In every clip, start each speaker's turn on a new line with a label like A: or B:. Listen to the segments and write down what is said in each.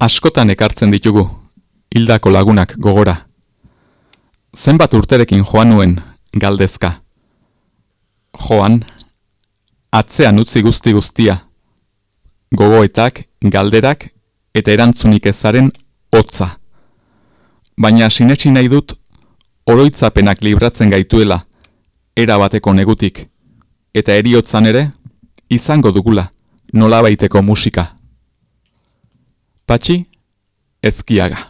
A: Askotan ekartzen ditugu, hildako lagunak gogora. Zenbat urterekin joan nuen, galdezka. Joan, atzean utzi guzti guztia. Gogoetak, galderak, eta erantzunik ezaren hotza. Baina sinetsi nahi dut, oroitzapenak libratzen gaituela, era bateko negutik, eta eriotzan ere, izango dugula, nola baiteko musika. Pachi Esquiaga.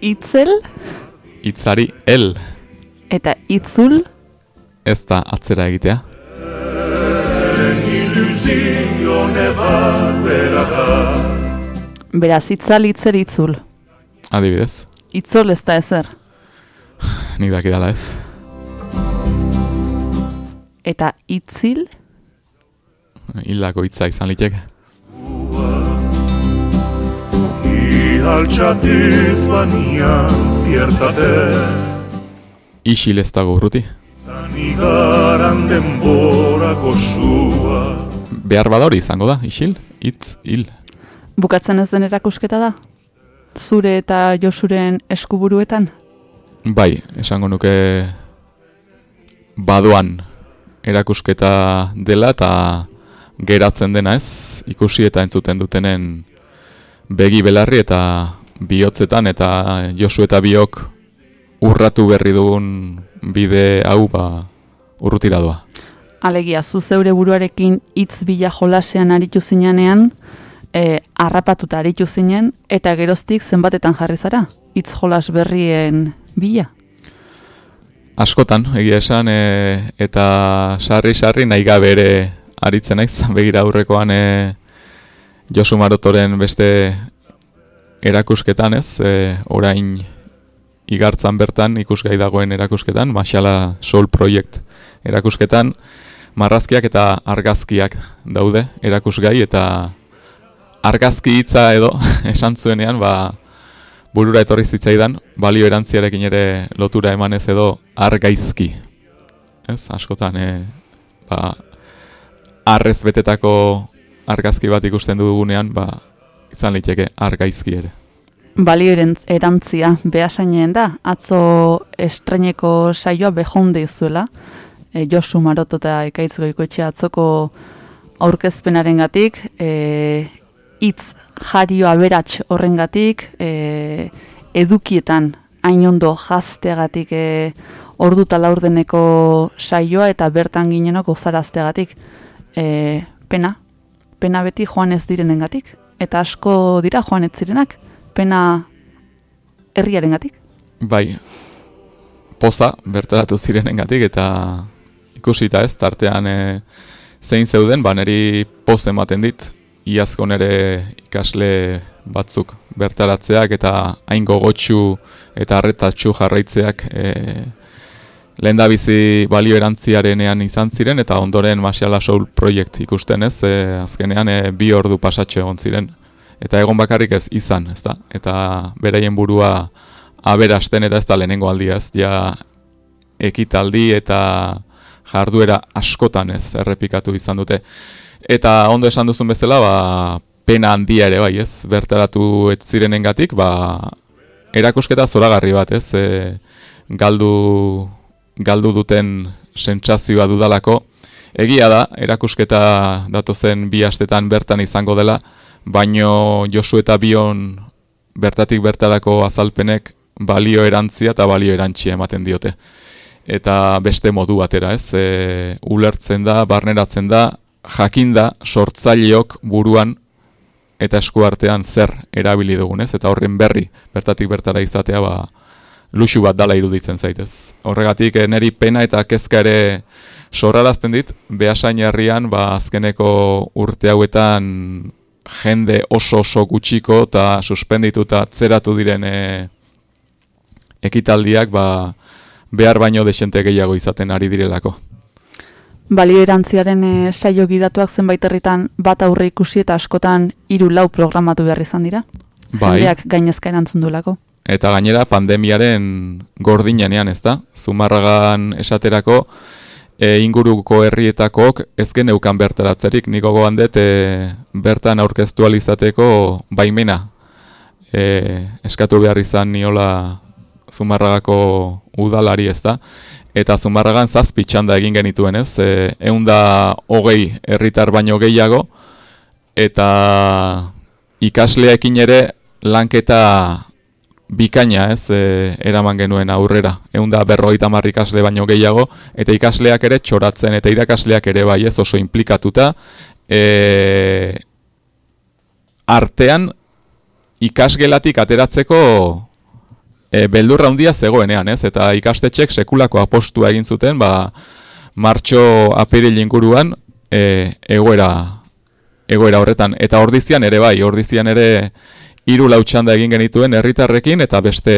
B: Itzel?
A: Itzari el.
B: Eta itzul?
A: Ez da atzera egitea.
B: Beraz, itzal itzer itzul.
A: Adibidez.
B: Itzol ez da ezer.
A: Nik dakidala ez.
B: Eta itzil?
A: Hildako itza izan liteke.
C: Altxatiz banian ziertate
A: Isil ez dago urruti.
C: Tanigaran denborako sua.
A: Behar badori izango da, isil, itz, hil.
B: Bukatzen ez den erakusketa da? Zure eta Josuren eskuburuetan?
A: Bai, esango nuke baduan erakusketa dela eta geratzen dena ez, ikusi eta entzuten dutenen begi belarri eta bihotzetan eta Josu eta biok urratu berri dugun bide hau ba urrutira doa.
B: Alegia, zu zeure buruarekin hitz bila jolasean aritu zinean, e, arrapatuta aritu zinen, eta geroztik zenbatetan jarri zara, hitz jolas berrien bila?
A: Askotan, egia esan, e, eta sarri-sarri nahi gabe ere aritzen naiz, begira aurrekoan e, Josu Marotoren beste erakusketan ez, e, orain igartzan bertan ikusgai dagoen erakusketan, Masala Sol Project erakusketan, marrazkiak eta argazkiak daude erakusgai eta argazki hitza edo esan zuenean ba, burura etorri zitzaidan, balio erantziarekin ere lotura emanez edo argaizki. Ez, askotan, e, ba, arrez betetako argazki bat ikusten dugunean, ba, izan liteke argaizki ere.
B: Balio erantzia, behasaineen da, atzo estreneko saioa behonde izuela, e, Josu Maroto eta Ekaitz Goikoetxe atzoko aurkezpenaren gatik, e, itz jario aberats horren gatik, e, edukietan hain ondo jazteagatik e, ordu laurdeneko saioa eta bertan ginenok gozarazteagatik. E, pena, pena beti joan ez direnengatik eta asko dira joan ez zirenak pena herriarengatik.
A: Bai poza bertaratu zirenengatik eta ikusita ez tartean e, zein zeuden ba neri poz ematen dit iazko nere ikasle batzuk bertaratzeak eta hain gogotsu eta harretatsu jarraitzeak e, lehen da bizi balio erantziarenean izan ziren, eta ondoren Masiala Soul Project ikusten ez, e, azkenean e, bi ordu pasatxe egon ziren. Eta egon bakarrik ez izan, ez da? Eta beraien burua aberasten eta ez da lehenengo aldia ez, ja ekitaldi eta jarduera askotan ez errepikatu izan dute. Eta ondo esan duzun bezala, ba, pena handia ere bai ez, bertaratu ez zirenengatik, ba, erakusketa zoragarri bat ez, e, galdu galdu duten sentsazioa dudalako. Egia da, erakusketa datozen bi astetan bertan izango dela, baino Josu eta Bion bertatik bertarako azalpenek balio erantzia eta balio erantzia ematen diote. Eta beste modu batera, ez? E, ulertzen da, barneratzen da, jakinda sortzaileok buruan eta eskuartean zer erabili dugun, ez? Eta horren berri bertatik bertara izatea ba luxu bat dala iruditzen zaitez. Horregatik eh, neri pena eta kezka ere sorrarazten dit, behasain herrian ba azkeneko urte hauetan jende oso oso gutxiko eta suspendituta atzeratu diren e, ekitaldiak ba, behar baino desente gehiago izaten ari direlako.
B: Balio erantziaren e, saio gidatuak zenbait herritan bat aurre ikusi eta askotan hiru lau programatu behar izan dira? Bai. Jendeak gainezka erantzun duelako.
A: Eta gainera pandemiaren gordinean ez da? Zumarragan esaterako, e, inguruko herrietakok ez geneukan bertaratzerik, niko gogoan dut e, bertan aurkeztu alizateko baimena. E, eskatu behar izan niola Zumarragako udalari ez da. Eta Zumarragan zazpi txanda egin genituen ez, e, egun da hogei herritar baino gehiago, eta ikasleekin ere lanketa bikaina ez e, eraman genuen aurrera. Egun da berroita ikasle baino gehiago, eta ikasleak ere txoratzen, eta irakasleak ere bai ez oso implikatuta. E, artean ikasgelatik ateratzeko e, beldurra handia zegoenean ez, eta ikastetxek sekulako apostua egin zuten, ba, martxo apiril inguruan e, egoera, egoera horretan. Eta ordizian ere bai, ordizian ere hiru lautxanda egin genituen herritarrekin eta beste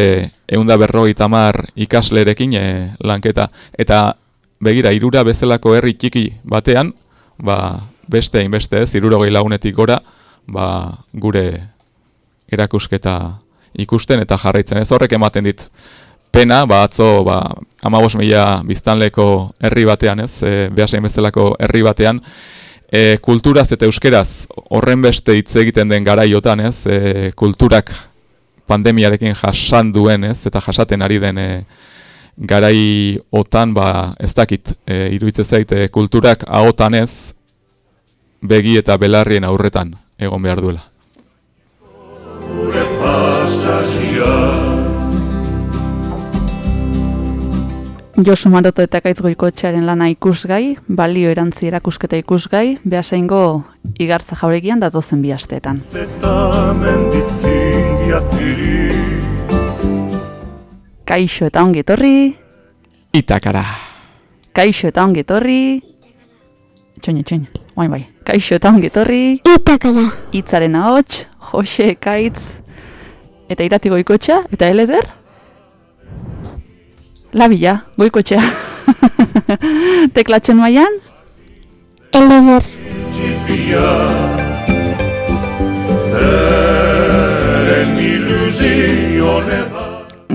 A: eunda berroi tamar ikaslerekin e, lanketa. Eta begira, irura bezalako herri txiki batean, ba, beste inbeste ez, irurogei lagunetik gora, ba, gure erakusketa ikusten eta jarraitzen. Ez horrek ematen dit pena, ba, atzo, ba, amabos mila biztanleko herri batean ez, e, behasein bezalako herri batean, e, kulturaz eta euskeraz horren beste hitz egiten den garaiotan, ez? E, kulturak pandemiarekin jasan duen, ez? Eta jasaten ari den e, garaiotan, ba, ez dakit, e, iruitze zaite, kulturak ahotan ez, begi eta belarrien aurretan egon behar duela.
B: Josu Maroto eta Kaitz Goikoetxearen lana ikusgai, balio erantzi erakusketa ikusgai, behaseingo igartza jauregian datozen bi asteetan. Kaixo eta ongi etorri.
A: Itakara.
B: Kaixo eta ongi etorri. Txoin, txoin, oain bai. Kaixo eta ongi etorri.
D: Itakara.
B: Itzaren ahots, Jose, Kaitz, eta irati goikoetxa, eta eleder. Labila, goiko txea. Teklatzen maian?
D: Eleber.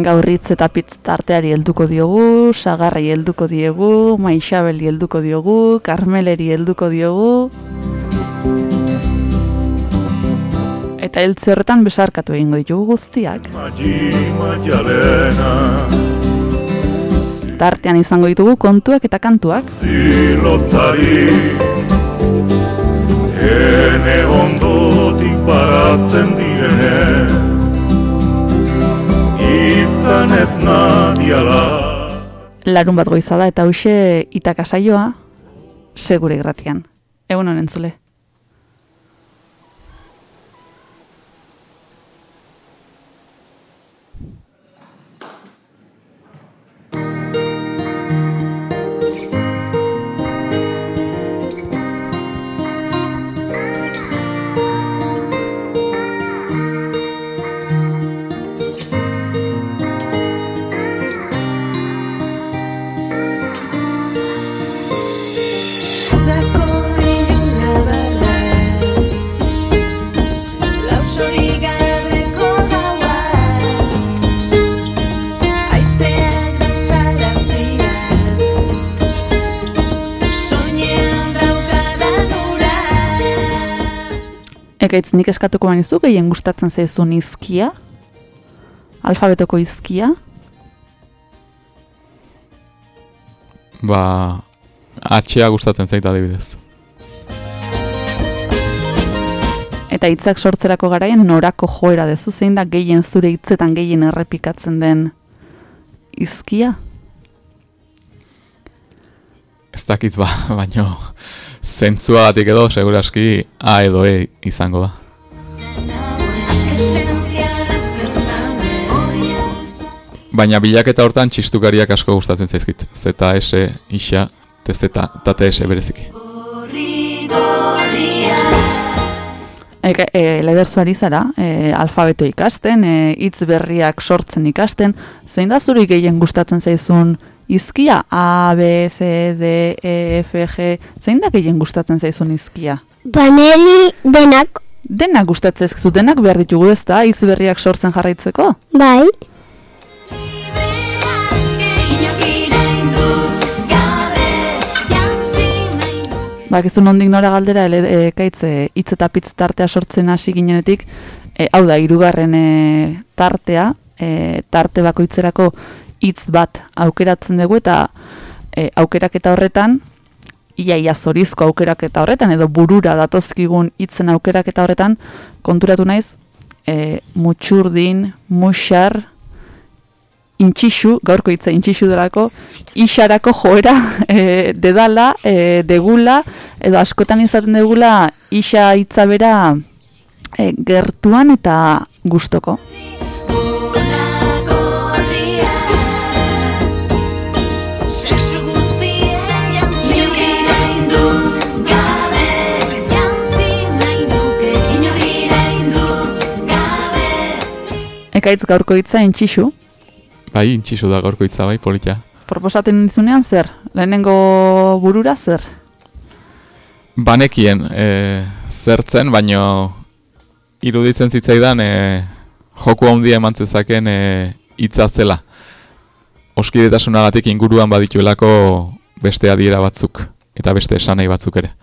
B: Gaurritz eta pitz tarteari helduko diogu, sagarrai helduko diegu, maixabeli helduko diogu, karmeleri helduko diogu. Eta heltze horretan besarkatu egingo ditugu guztiak tartean izango ditugu kontuak eta kantuak. Zilotari Ene ondotik baratzen direne Izan ez nadiala Larun bat goizada eta hause itakasaioa segure gratian. Egun honen zule. Ekaitz nik eskatuko banizu gehien gustatzen zaizun izkia? Alfabetoko izkia?
A: Ba, atxea gustatzen zaita adibidez.
B: Eta hitzak sortzerako garaien norako joera dezu, zein da gehien zure hitzetan gehien errepikatzen den izkia?
A: Ez dakit ba, baino zentzuagatik edo seguraski A edo E izango da. Baina bilaketa hortan txistukariak asko gustatzen zaizkit. Zeta S, isa, tezeta, eta TS bereziki.
B: Eka, e, lederzuari zara, e, alfabeto ikasten, e, hitz berriak sortzen ikasten, zein da zuri gehien gustatzen zaizun izkia? A, B, C, D, E, F, G, zein da gehien gustatzen zaizun izkia?
D: Baneri denak,
B: Denak gustatzen zaizkizu, denak behar ditugu ez da, hitz berriak sortzen jarraitzeko?
D: bai,
B: Bakizu nondik nora galdera, ele, e, kaitz, e, hitz eta pitz tartea sortzen hasi ginenetik, e, hau da, hirugarren e, tartea, e, tarte bakoitzerako hitz bat aukeratzen dugu, eta e, aukeraketa horretan, ia ia zorizko aukeraketa horretan, edo burura datozkigun hitzen aukeraketa horretan, konturatu naiz, e, mutxurdin, muxar, intxixu, gaurko hitza intxixu delako, isarako joera e, dedala, e, degula, edo askotan izaten degula isa hitza bera e, gertuan eta gustoko. Ekaitz gaurko hitza intxixu,
A: Bai, intxisu da gaurko hitza bai, polita.
B: proposaten dizunean zer? Lehenengo burura zer?
A: Banekien e, zertzen, baino iruditzen zitzaidan e, joku handia eman zezaken e, hitza zela. Oskidetasunagatik inguruan badituelako beste adiera batzuk eta beste esanai batzuk ere.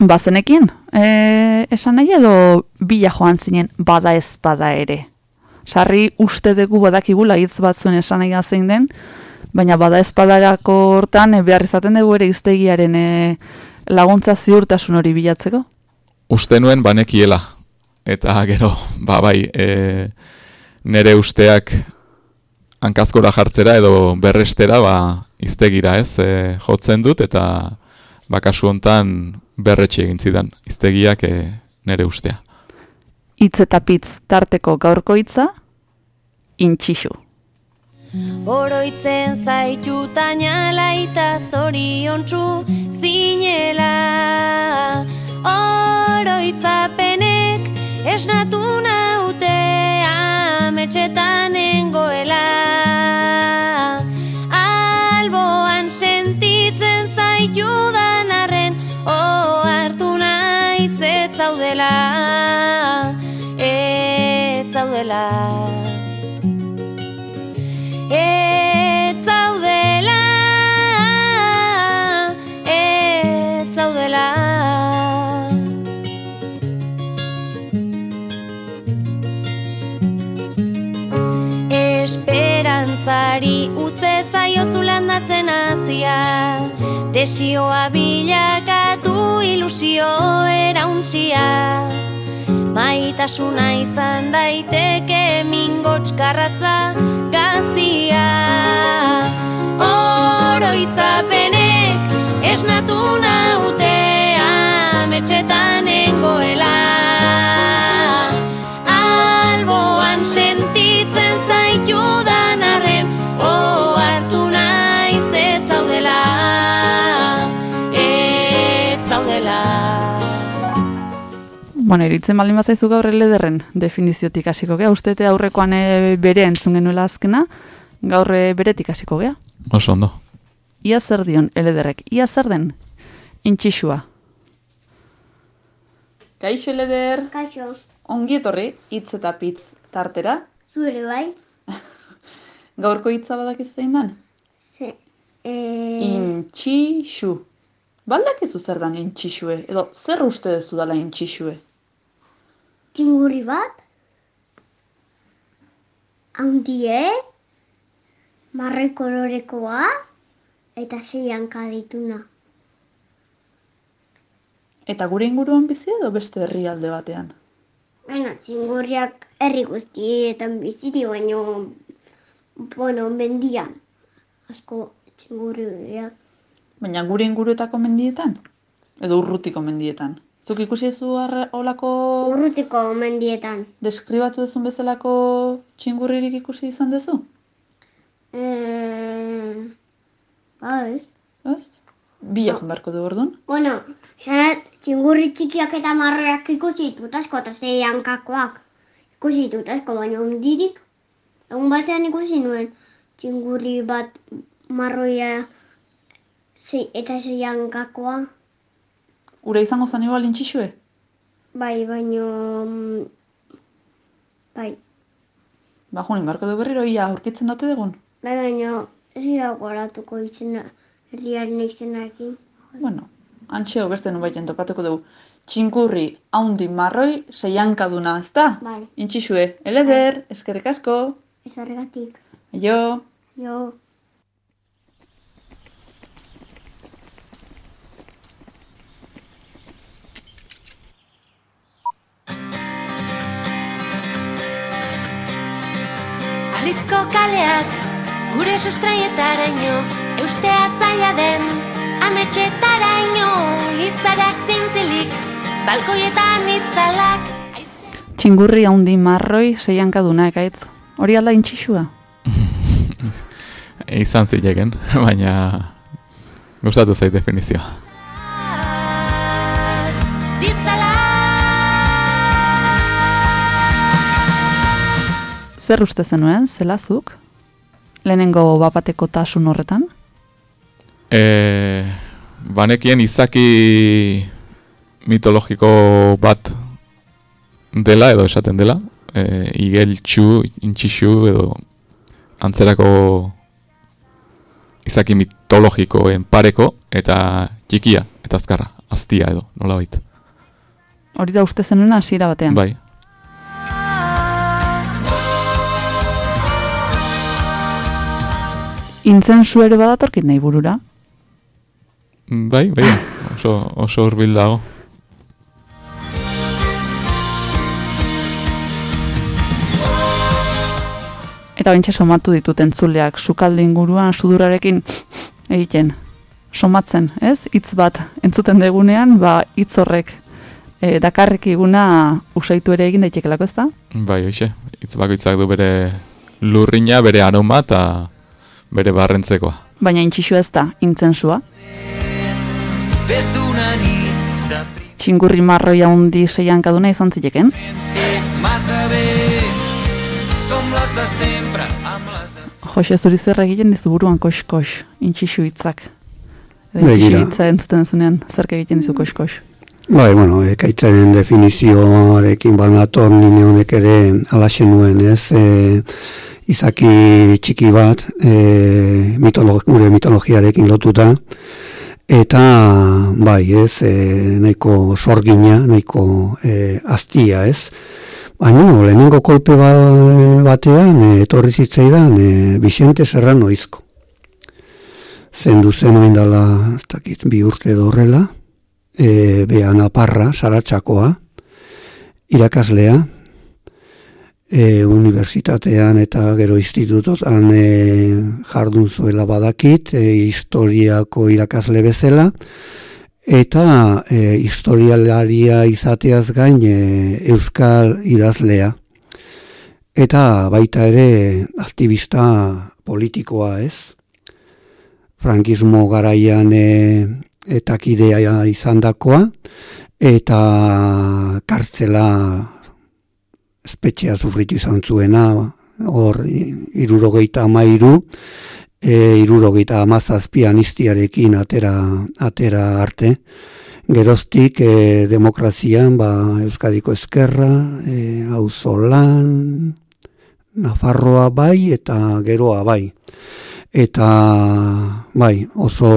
B: Bazenekin, e, esan nahi edo bila joan zinen bada ez bada ere. Sarri uste dugu badakigula hitz batzuen esan nahi zein den, baina bada ez badarako hortan e, behar izaten dugu ere iztegiaren e, laguntza ziurtasun hori bilatzeko.
A: Uste nuen banekiela, eta gero, ba bai, e, nere usteak hankazkora jartzera edo berrestera, ba, iztegira ez, e, jotzen dut, eta bakasu hontan berretxe egin zidan, iztegiak e, nere ustea.
B: Hitz eta pitz tarteko gaurko hitza, intxixu.
E: Oroitzen zaitu tainala eta zoriontsu zinela Oroitzapenek esnatu naute ametxetan nengoela Ez zaudela Ez zaudela. Esperantzari utze zaio zulandatzen hasia. Desioa bilakatu ilusio erauntxia Maitasuna izan daiteke mingotxkarratza gazia. Oroitzapenek esnatu naute ametxetan nengoela
B: Bueno, iritzen baldin bazaizu gaur lederren definiziotik hasiko gea. Ustete aurrekoan e, bere entzun genuela azkena, gaur e, beretik hasiko gea.
A: Oso ondo.
B: Ia zer dion elederrek, ia zer den intxixua. Kaixo eleder,
D: kaixo,
B: ongi etorri, hitz eta pitz tartera.
D: zure bai,
B: Gaurko hitza badakizu zein dan?
D: ze, e,
B: Intxixu. Baldakizu zer dan intxixue, edo zer uste duzu dala intxixue?
D: Txingurri bat, handie, marre kolorekoa, eta sei hanka dituna.
B: Eta gure inguruan bizi edo beste herrialde batean?
D: Bueno, txingurriak herri guztietan biziti, baino, bueno, mendian. Asko txingurriak.
B: Baina gure inguruetako mendietan? Edo urrutiko mendietan? Zuk ikusi zu olako
D: Urrutiko mendietan.
B: deskribatu duzun bezalako txingurririk ikusi izan duzu?
D: Eh, ba, ez.
B: Ez? Bilak beharko du orduan?
D: Bueno, zarat, txingurri txikiak eta marroiak ikusi ditut asko, eta ze hankakoak ikusi ditut asko, baina ondirik, egun batean ikusi nuen txingurri bat marroia zei, eta zei hankakoa,
B: Ura izango zan igual intxixue?
D: bai, baino, mm, bai,
B: Ba, junin, beharko du berriro ia aurkitzen dute dugun?
D: bai, baino, ez dira goratuko izena, herriaren izenarekin.
B: Bueno, antxeo beste nubaiten topatuko dugu. Txinkurri haundi marroi seiankaduna, ezta?
D: Bai,
B: Intxixue, eleder, eskerrik asko,
D: ez horregatik,
B: jo.
D: Jo.
E: Arrizko kaleak gure sustraietaraino Eustea zaila den ametxetaraino Izarak zintzilik balkoietan itzalak
B: Txingurri haundi marroi seiankaduna, ekaitz. Hori alda intxixua?
A: Izan zilegen, baina gustatu zait definizioa.
B: Zer uste zenuen, zelazuk? Lehenengo bapateko tasun horretan?
A: E, banekien izaki mitologiko bat dela edo esaten dela, e, igel txu, intxixu edo antzerako izaki mitologikoen pareko eta txikia eta azkarra, aztia edo, nola baita.
B: Hori da uste zenuen hasiera batean.
A: Bai,
B: Intzensu ere badatorkit nahi burura.
A: bai, bai, oso, oso hurbil dago.
B: Eta bintxe somatu ditut entzuleak sukalde inguruan sudurarekin egiten. Somatzen, ez? Hitz bat entzuten degunean, ba hitz horrek e, dakarrik iguna usaitu ere egin daitekelako, ez da?
A: Bai, hoxe, hitz bakoitzak du bere lurrina, bere aroma eta bere barrentzekoa.
B: Baina intxixu ez da, intzensua. Txingurri marroia hundi seiankaduna izan ziteken. Jose, zuri zer egiten dizu buruan kox-kox, intxixu hitzak. Intxixu hitza entzuten zunean, zerk egiten dizu kox-kox.
F: Bai, bueno, ekaitzaren definizioarekin banator nire honek ere alaxe nuen, ez? E, izaki txiki bat, e, mitolog, gure mitologiarekin lotuta, eta bai, ez, e, nahiko sorgina, nahiko e, aztia, ez? Baina, lehenengo kolpe ba, batean, e, etorri zitzaidan, e, Vicente Serrano izko. Zendu zen oin dala, ez dakit, bi urte edo horrela, e, behan aparra, saratxakoa, irakaslea, e, unibertsitatean eta gero institutotan e, jardun zuela badakit, e, historiako irakasle bezala, eta e, historialaria izateaz gain e, euskal idazlea. Eta baita ere aktivista politikoa ez, frankismo garaian e, eta kidea izandakoa. Eta kartzela espetxea sufritu izan zuena hor irurogeita amairu e, irurogeita amazazpian iztiarekin atera, atera arte geroztik e, demokrazian ba, Euskadiko Ezkerra e, auzolan Nafarroa bai eta geroa bai eta bai, oso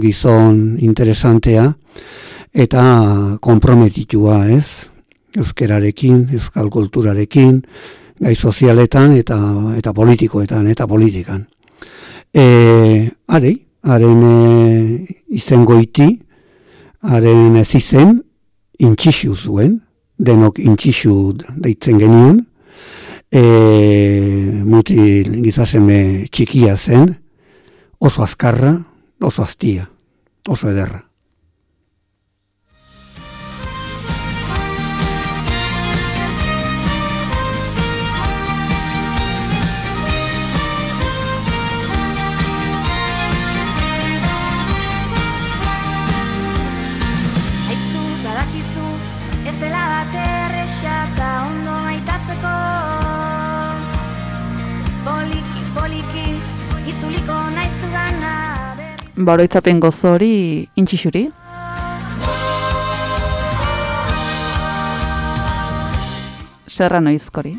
F: gizon interesantea eta konprometitua, ez? Euskerarekin, euskal kulturarekin, gai sozialetan eta eta politikoetan eta politikan. E, are, haren e, izengoiti, haren ez izen, intxixu zuen, denok intxixu deitzen genien, e, mutil gizaseme txikia zen, oso azkarra, oso aztia, oso ederra.
B: Ba, oroitzapen gozo hori intxixuri. Serra noizkori.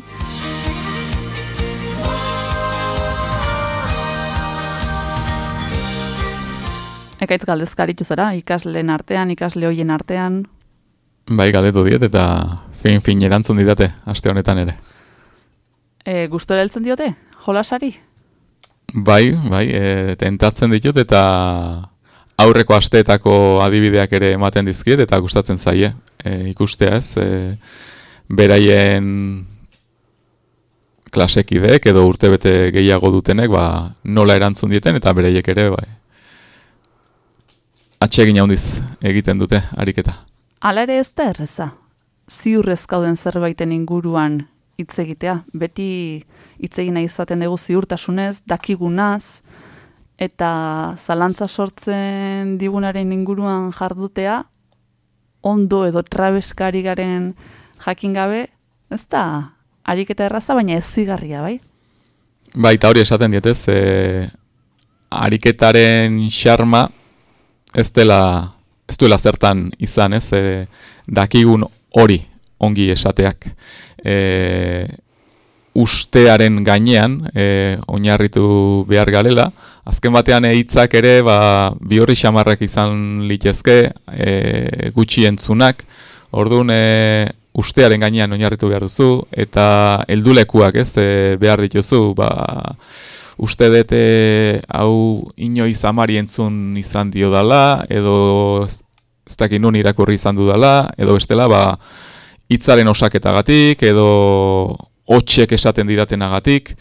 B: Ekaitz galdezkaritu zara, ikasleen artean, ikasle hoien artean.
A: Bai, galdetu diet eta fin fin erantzun didate aste honetan ere.
B: E, gustora heltzen diote, jolasari?
A: Bai, bai, e, tentatzen ditut eta aurreko asteetako adibideak ere ematen dizkiet eta gustatzen zaie e, ikustea ez, e, beraien klasekideek edo urtebete gehiago dutenek ba, nola erantzun dieten eta beraiek ere bai, atsegin handiz egiten dute ariketa.
B: Hala ere ez da erreza. Ziurrez zerbaiten inguruan hitz egitea. Beti hitz egin nahi izaten dugu ziurtasunez, dakigunaz, eta zalantza sortzen digunaren inguruan jardutea, ondo edo trabeskari garen jakin gabe, ez da, ariketa erraza, baina ez zigarria, bai?
A: Bai, eta hori esaten dietez, e, ariketaren xarma ez dela, ez duela zertan izan, ez, e, dakigun hori ongi esateak. E, ustearen gainean, e, oinarritu behar galela, azken batean hitzak ere, ba, bi horri xamarrak izan litezke, e, gutxi entzunak, orduan, e, ustearen gainean oinarritu behar duzu, eta heldulekuak ez, e, behar dituzu, ba, uste dut e, hau inoiz amari entzun izan dio dala, edo ez dakit nun irakurri izan dudala, edo bestela, ba, hitzaren osaketagatik, edo hotxek esaten didatenagatik,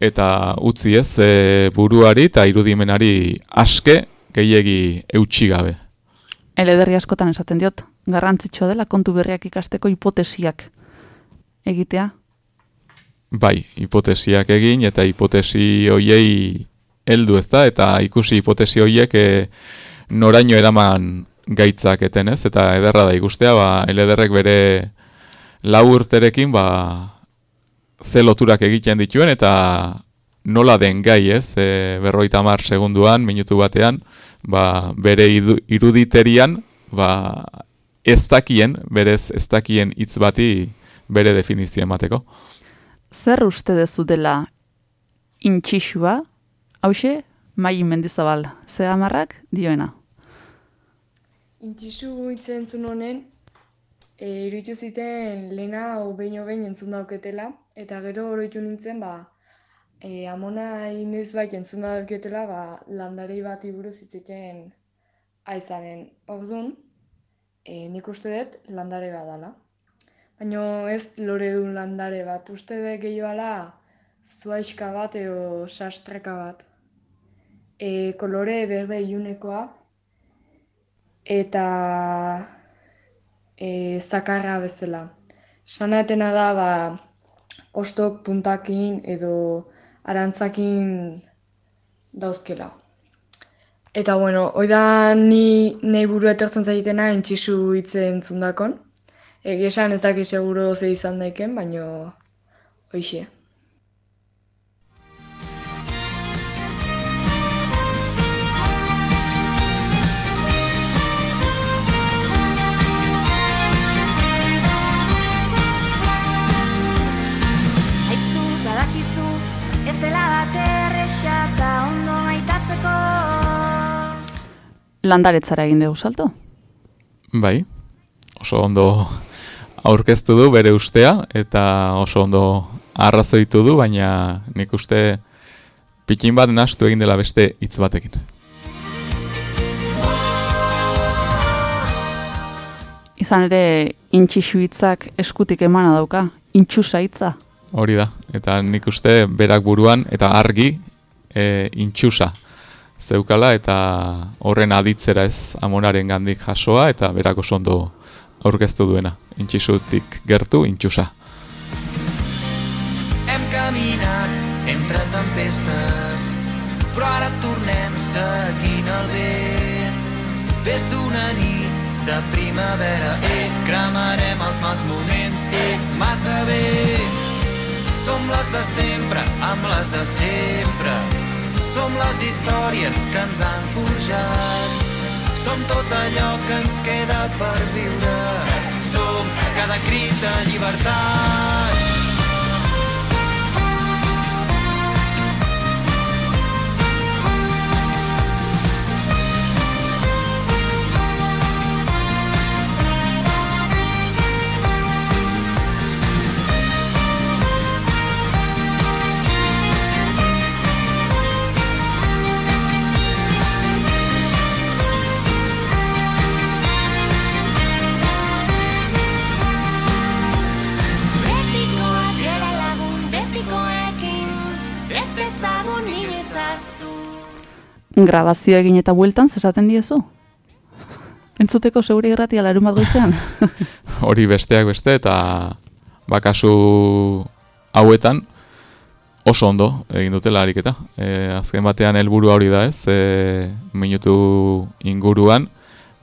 A: eta utzi ez, e, buruari eta irudimenari aske gehiegi eutxi gabe.
B: Elederri askotan esaten diot, garrantzitsua dela kontu berriak ikasteko hipotesiak egitea.
A: Bai, hipotesiak egin eta hipotesi hoiei heldu ez da, eta ikusi hipotesi hoiek e, noraino eraman gaitzak eten ez, eta ederra da ikustea, ba, elederrek bere lau urterekin, ba, ze loturak egiten dituen, eta nola den gai ez, e, berroita mar segunduan, minutu batean, ba, bere iruditerian, ba, ez dakien, berez ez dakien hitz bati bere definizio emateko.
B: Zer uste dezu dela intxixua, hause, mai mendizabal, ze amarrak dioena.
G: Intxisu hitzen entzun honen, e, iruditu ziten lehena hau behin behin entzun dauketela, eta gero oroitu nintzen, ba, e, amona inez bai entzun dauketela, ba, landarei bat buruz hitzeken aizanen. Orduan, e, nik uste dut landare bat dala. Baina ez lore duen landare bat, uste dut gehioala zuaiska bat edo sastreka bat. E, kolore berde ilunekoa, eta e, zakarra bezala. Sanatena da, ba, ostok puntakin edo arantzakin dauzkela. Eta bueno, hoi da ni nahi buru etortzen zaitena intxisu hitze entzundakon. Egia esan ez dakit seguro ze izan daiken, baino hoixe.
B: Landaretzara egin dugu salto.
A: Bai, oso ondo aurkeztu du bere ustea, eta oso ondo arrazoitu du, baina nik uste pikin bat nastu egin dela beste hitz batekin.
B: izan ere intxixu hitzak eskutik emana dauka, intxusa hitza.
A: Hori da, eta nik uste berak buruan eta argi e, intxusa zeukala eta horren aditzera ez amonaren gandik jasoa eta berako sondo aurkeztu duena. Intxisutik gertu, intxusa.
H: Hem caminat entre tempestes, però ara tornem seguint el vent. Des d'una nit de primavera, eh, cremarem els mals moments, eh, massa bé. Som les de sempre, amb les de sempre. Som les històries que ens han forjat. Som tot allò que ens queda per viure. Som cada crit de llibertat.
B: Grabazio egin eta bueltan zesaten diezu? Entzuteko zeure irratia larun bat goizean?
A: Hori besteak beste eta bakasu hauetan oso ondo egin dutela ariketa. E, azken batean helburu hori da ez, e, minutu inguruan,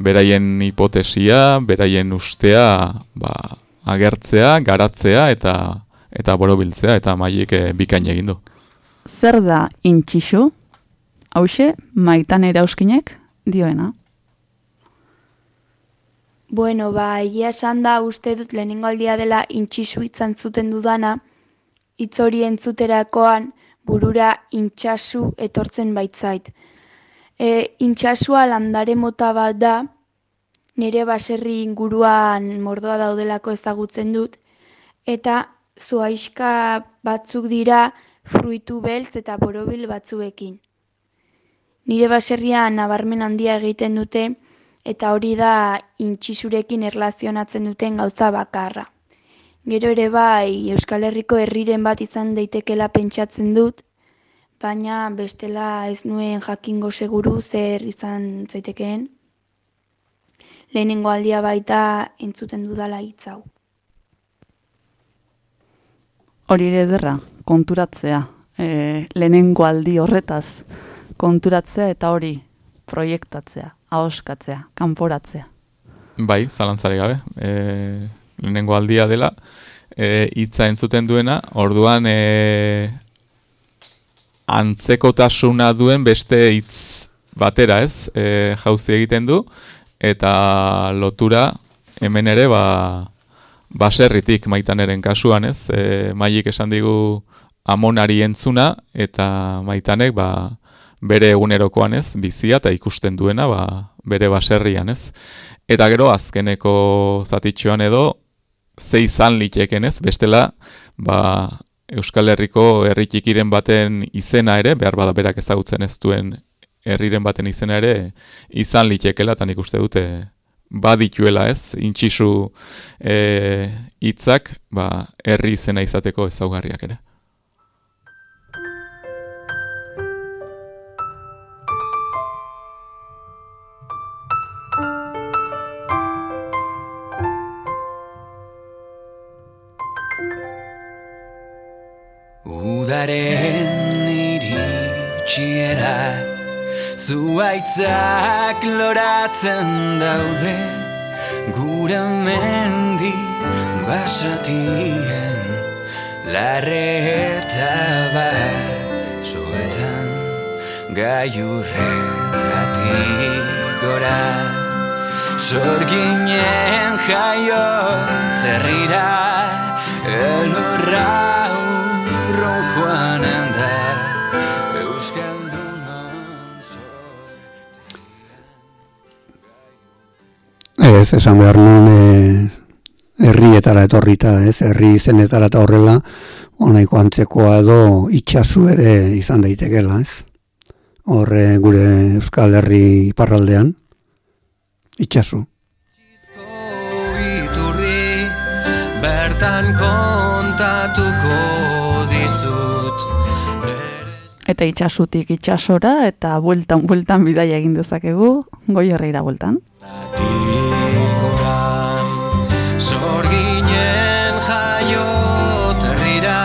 A: beraien hipotesia, beraien ustea ba, agertzea, garatzea eta eta borobiltzea eta maiek e, bikain egin du.
B: Zer da intxixu? Hauxe, maitan erauskinek dioena.
I: Bueno, ba, egia esan da uste dut lehenengo aldia dela intxisu itzan zuten dudana, hitz hori entzuterakoan burura intxasu etortzen baitzait. E, intxasua landare mota bat da, nire baserri inguruan mordoa daudelako ezagutzen dut, eta zuaiska batzuk dira fruitu beltz eta borobil batzuekin. Nire baserrian nabarmen handia egiten dute, eta hori da intxisurekin erlazionatzen duten gauza bakarra. Gero ere bai Euskal Herriko herriren bat izan daitekela pentsatzen dut, baina bestela ez nuen jakingo seguru zer izan zaitekeen. Lehenengo aldia baita entzuten dudala hitz hau.
B: Hori ere ederra, konturatzea. E, lehenengo aldi horretaz konturatzea eta hori proiektatzea, ahoskatzea, kanporatzea.
A: Bai, zalantzari gabe. E, lehenengo aldia dela, e, hitza entzuten duena, orduan e, antzekotasuna duen beste hitz batera ez, e, jauzi egiten du, eta lotura hemen ere ba, baserritik maitaneren kasuan ez, e, maik esan digu amonari entzuna, eta maitanek ba, bere egunerokoan ez, bizia eta ikusten duena ba, bere baserrian ez. Eta gero azkeneko zatitxoan edo, ze izan liteken ez, bestela, ba, Euskal Herriko herritikiren baten izena ere, behar bada berak ezagutzen ez duen herriren baten izena ere, izan litekela, eta nik uste dute badituela ez, intxisu hitzak ba, herri izena izateko ezaugarriak ere.
H: Udaren iritsiera Zuaitzak loratzen daude Gure mendi basatien Larreta basoetan Gaiurretatik gora. Sorginen jaio zerrira Elurra
F: Ez, esan behar nuen e, herrietara etorrita, ez, herri izenetara eta horrela, onaiko antzekoa edo itxasu ere izan daitekela, ez. Horre gure Euskal Herri iparraldean, itxasu.
B: bueltan kontatuko dizut
J: Eta itxasutik itxasora eta bueltan bueltan bidaia egin dezakegu, goi herrira bueltan.
B: Tikoran Zorginen jaioterrira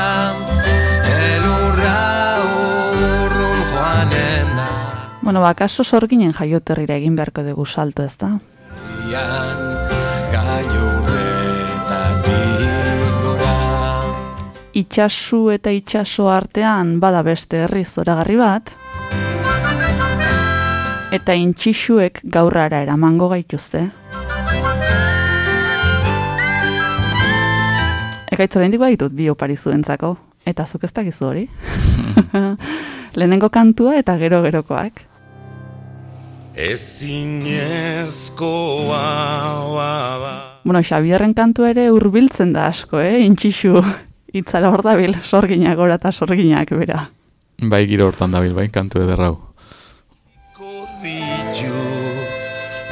B: Elurra urrun joanen da
J: Bueno, bakaso sorginen jaioterrira egin beharko dugu salto ez da. Itxasu eta itxaso artean bada beste herri zoragarri bat. Eta intxixuek gaurrara eramango gaituzte. Ekaitz oraindik baditut bi opari zuentzako. Eta zuk ez dakizu hori. Lehenengo kantua eta gero gerokoak.
K: Ezinezkoa ba,
J: Bueno, Xabierren kantu ere hurbiltzen da asko, eh? Intxixu itzala hor dabil, sorginak gora eta sorginak bera.
A: Bai giro hortan dabil, bai, kantu ederrau.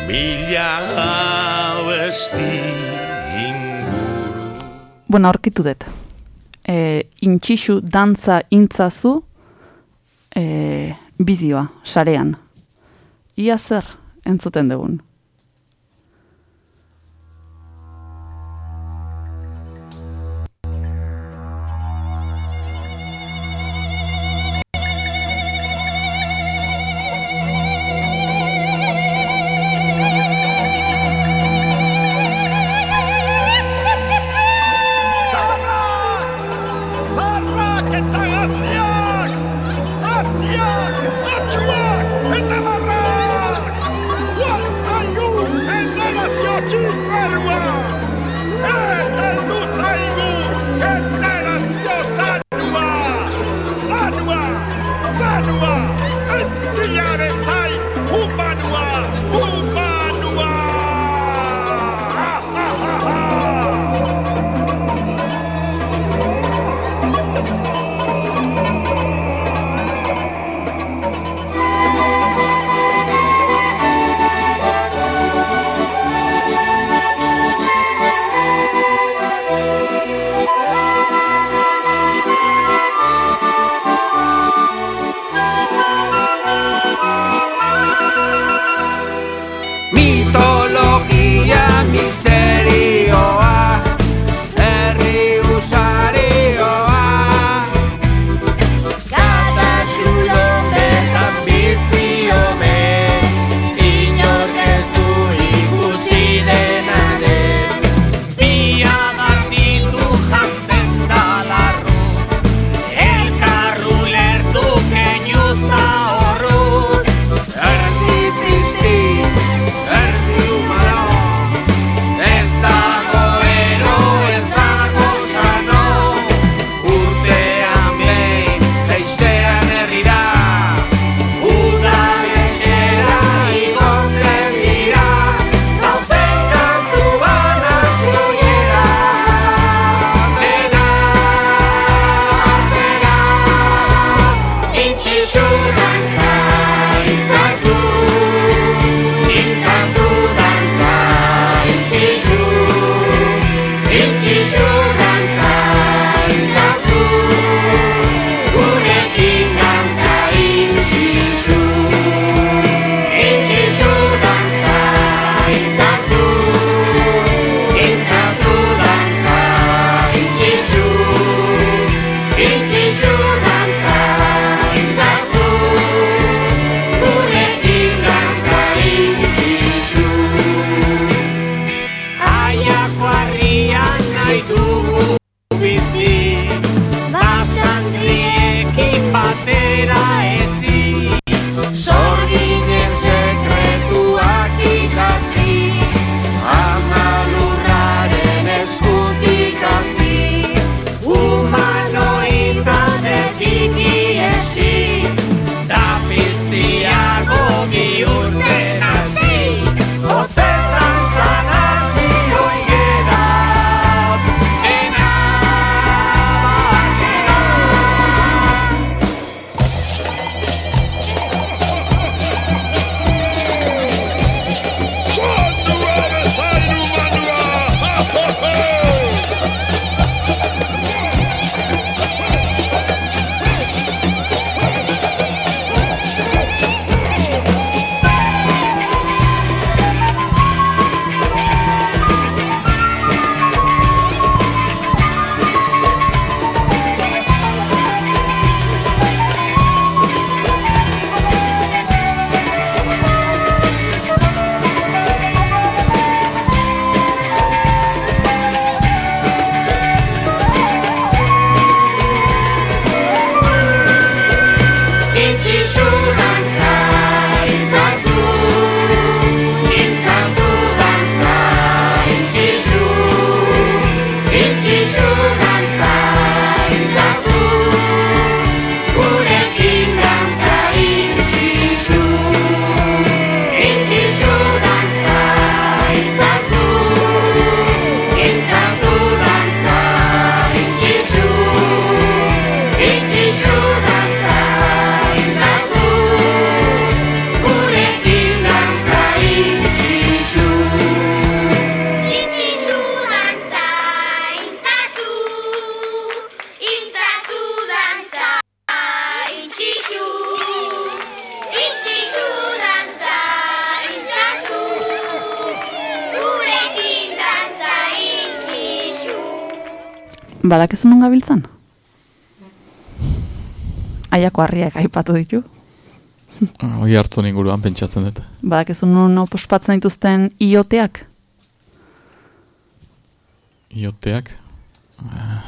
K: Mila abesti inguru
J: Bueno, aurkitu dut. E, intxixu dantza intzazu e, bideoa, sarean. Ia zer entzuten dugun.
B: Badakizu nun gabiltzan? Aiako harriak aipatu ditu.
A: Hoi hartzun inguruan pentsatzen dut.
B: Badakizu nun opospatzen dituzten ioteak?
A: Ioteak. eh,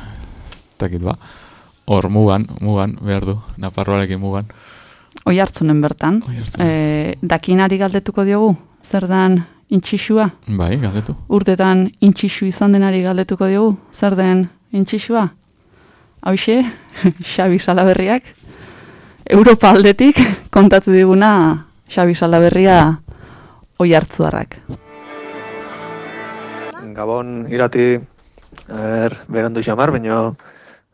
A: Ez dakit ba. Hor, mugan, mugan, behar du. Naparroarekin mugan.
B: Oi hartzunen bertan.
A: Oihartzunen.
B: E, dakinari galdetuko diogu? Zer dan intxixua?
A: Bai, galdetu.
B: Urtetan intxixu izan denari galdetuko diogu? Zer den intxixua? Hauxe, Xabi Salaberriak. Europa aldetik kontatu diguna Xabi Salaberria oi hartzuarrak.
L: Gabon irati er, berandu xamar, baina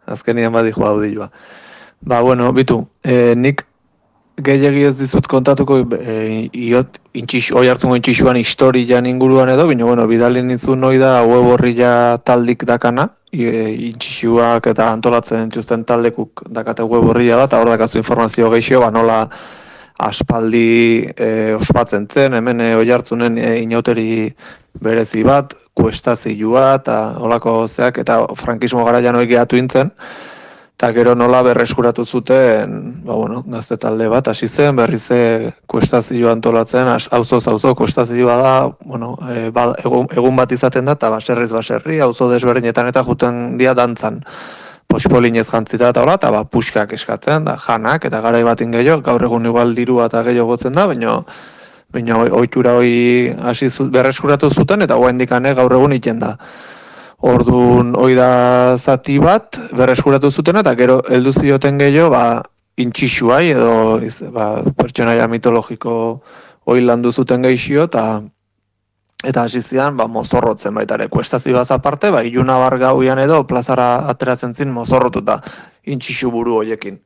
L: azkenian badi joa audioa. Ba, bueno, bitu, e, nik gehiagi ez dizut kontatuko e, iot, intxix, oi hartzungo intxixuan historian inguruan edo, baina, bueno, bidalin nizun noi da web horria taldik dakana, e, intxixuak eta antolatzen dituzten taldekuk dakate web horria da, eta hor dakazu informazio gehiago, ba, nola aspaldi e, ospatzen zen, hemen e, oi hartzunen e, inauteri berezi bat, kuestazioa eta olako zeak, eta frankismo garaian hori gehatu intzen, eta gero nola berreskuratu zuten, ba, bueno, gazte talde bat, hasi zen, berriz kuestazioa antolatzen, auzoz auzo kuestazioa da, bueno, e, ba, egun, egun bat izaten da, eta baserriz baserri, auzo desberdinetan eta juten dia dantzan pospolinez jantzita eta hola, eta ba, puxkak eskatzen, da, janak, eta garai batin gehiago, gaur egun igual dirua eta gehiago gotzen da, baina baina ohitura hoi hasi berreskuratu zuten, eta guen dikane gaur egun iten da. Ordun hoi da zati bat berreskuratu zuten eta gero heldu zioten gehiago ba intxixuai edo iz, ba, pertsonaia mitologiko hoi landu zuten geixio eta eta hasi zian ba mozorrotzen baita ere kuestazioaz aparte ba iluna bar gauian edo plazara ateratzen zin mozorrotuta intxixu buru hoiekin.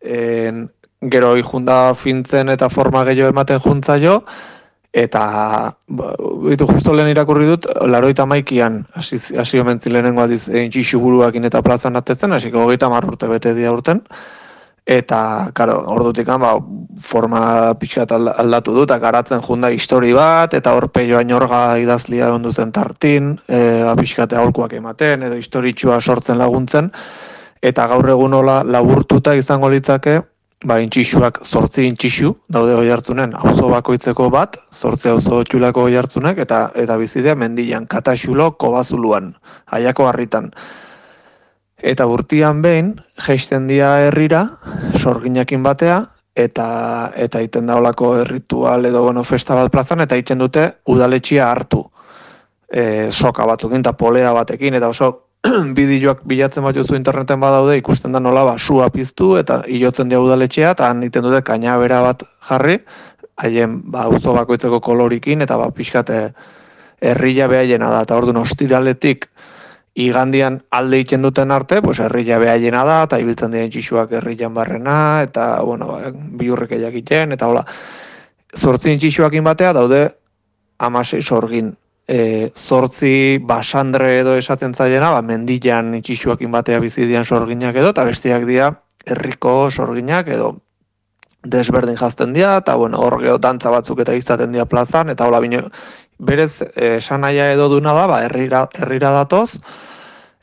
L: En, gero junda fintzen eta forma gehiago ematen juntza jo, eta ba, bitu justo lehen irakurri dut, laroita maikian, hasi hasi omen zin lehenengo aldiz e, intxixu buruakin eta plazan atetzen, hasi hogeita hamar urte bete dia urten, eta, karo, ordutik ba, forma pixkat alda- aldatu du, eta garatzen junda histori bat, eta hor peioa inorga idazlia ondu zen tartin, e, ba, pixkat aholkuak ematen, edo historitxua sortzen laguntzen, eta gaur egun hola laburtuta izango litzake, ba, intxixuak zortzi intxixu, daude hoi hartzunen, auzo bakoitzeko bat, zortzi auzo txulako hoi hartzunek, eta, eta bizidea mendian, kataxulo kobazuluan, aiako harritan. Eta urtian behin, geisten dia herrira, sorginakin batea, eta eta iten da olako erritual edo bueno, festa bat plazan, eta iten dute udaletxia hartu. E, soka batzukin eta polea batekin, eta oso bideoak bilatzen bat jozu interneten badaude, ikusten da nola ba, sua piztu, eta hilotzen dira udaletxea, eta han iten dute kainabera bat jarri, haien ba, auzo bakoitzeko kolorikin, eta ba, pixkate herrila behaiena da, eta orduan ostiraletik igandian alde egiten duten arte, pues herrila behaiena da, eta ibiltzen diren txixuak herrilan barrena, eta, bueno, ba, biurrek egiten, eta hola, zortzin txixuakin batea daude amasei sorgin. E, zortzi basandre edo esaten zaiena, ba, mendilan itxixuakin batea bizidian sorginak edo, eta bestiak dira herriko sorginak edo desberdin jazten dira, eta bueno, hor gero dantza batzuk eta izaten dira plazan, eta hola bine, berez eh, esanaia edo duna da, ba, herrira, herrira datoz,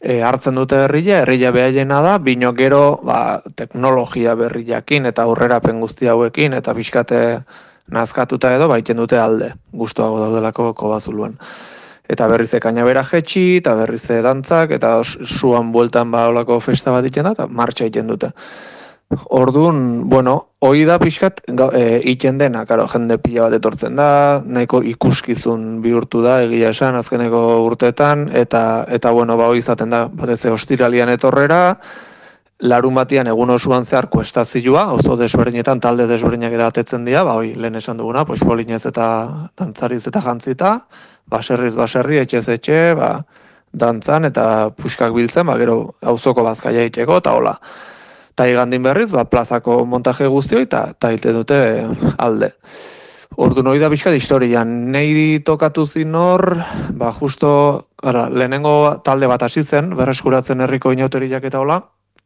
L: e, hartzen dute herria, herria behaiena da, bino gero ba, teknologia berriakin eta aurrerapen guzti hauekin, eta pixkate nazkatuta edo, baiten dute alde, gustuago daudelako kobazuluan. Eta berriz kainabera jetxi, eta berriz dantzak, eta suan bueltan ba olako festa bat iten da, eta martxa egiten dute. Orduan, bueno, hoi da pixkat e, iten dena, karo, jende pila bat etortzen da, nahiko ikuskizun bihurtu da, egia esan, azkeneko urteetan, eta, eta bueno, ba, hoi izaten da, batez ostiralian etorrera, larun batian egun osoan zehar kuestazioa, oso desberdinetan, talde desberdinak edatetzen dira, ba, hoi lehen esan duguna, pues polinez eta dantzariz eta jantzita, baserriz baserri, etxez etxe, ba, dantzan eta puskak biltzen, ba, gero auzoko bazkaia egiteko, eta hola. Ta igandin berriz, ba, plazako montaje guztioi, eta ta dute alde. Ordu noi da pixkat historian, neiri tokatu zin hor, ba, justo, ara, lehenengo talde bat hasi zen, berreskuratzen herriko inauteriak eta hola,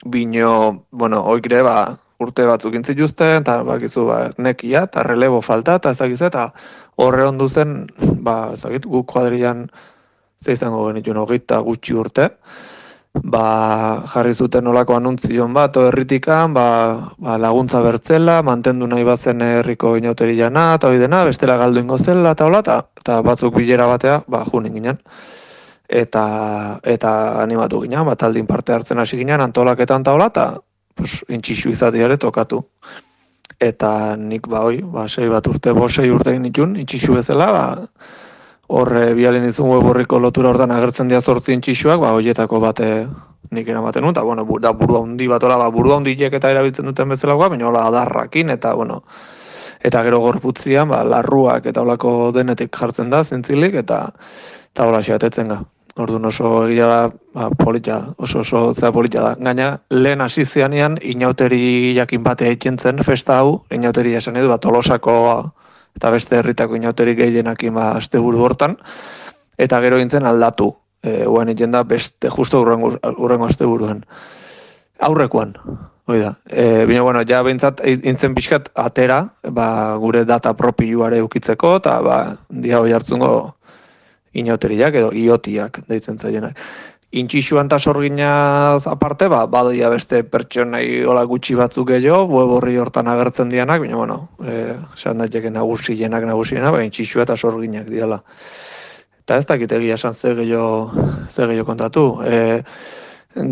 L: bino, bueno, oikre, ba, urte batzuk intzituzten, eta bakizu, ba, nekia, eta relebo falta, eta ez dakiz, eta horre ondu zen, ba, ez dakit, guk kuadrian, ze izango genituen hogeita gutxi urte, ba, jarri zuten olako anuntzion bat, herritikan, ba, ba, laguntza bertzela, mantendu nahi bazen herriko inauteri jana, eta hori dena, bestela galdu ingo zela, eta hola, eta, eta batzuk bilera batea, ba, junin ginen. Eta, eta animatu ginen, bat aldin parte hartzen hasi ginen, antolaketan eta hola, eta pues, intxixu izatiare tokatu. Eta nik ba hoi, ba, sei bat urte, bo sei urte egin nitun, intxixu bezala, ba, horre bialen izun web horriko lotura hortan agertzen dira zortzi intxixuak, ba, hoietako bate nik eramaten nu, eta bueno, bu, da burua handi bat, ola, ba, burua handiek eta erabiltzen duten bezala, ba, baina hola adarrakin, eta bueno, eta gero gorputzian, ba, larruak eta olako denetik jartzen da, zintzilik, eta eta hola xeatetzen ga. Orduan oso egia da, ba, polita, oso oso zea polita da. Gaina, lehen hasi zianean, inauteri jakin batea egiten zen festa hau, inauteri esan edu, ba, tolosako eta beste herritako inauteri gehienakin ba, aste buru hortan, eta gero gintzen aldatu. E, Oan egiten da, beste, justo urrengo, urrengo aste buruan. Aurrekoan, hoi da. E, Bina, bueno, ja behintzat, intzen pixkat atera, ba, gure data propioare ukitzeko, eta ba, dia hoi hartzungo inauteriak edo iotiak deitzen zaienak. Intxixuan eta sorginaz aparte, ba, badia beste pertsonai hola gutxi batzuk gehiago, web horri hortan agertzen dianak, baina, bueno, e, esan daiteke nagusienak nagusienak, baina intxixua eta sorginak diala. Eta ez dakit egia esan ze gehiago, ze gehiago kontatu. E,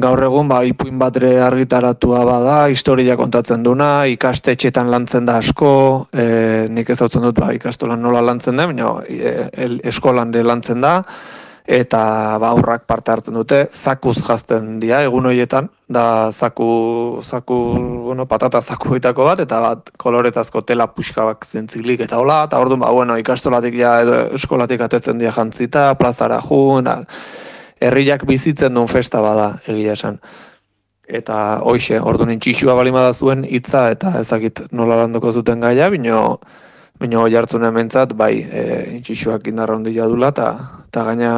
L: gaur egun, ba, ipuin batre argitaratua bada, historia kontatzen duna, ikastetxetan lantzen da asko, e, nik ez hautzen dut, ba, ikastolan nola lantzen da, baina e, eskolan de lantzen da, eta ba, aurrak parte hartzen dute, zakuz jazten dira, egun horietan, da zaku, zaku, bueno, patata zakuitako bat, eta bat koloretazko tela puxka bak zentzilik, eta hola, eta orduan, ba, bueno, ikastolatik ja, edo eskolatik atetzen dira jantzita, plazara jun, herriak bizitzen duen festa bada egia esan. Eta hoxe, ordu nintxixua balima da zuen hitza eta ezakit nola landoko zuten gaia, bino, bino hoi hartzun bai, e, intxixuak indarra hondi jadula, eta eta gaina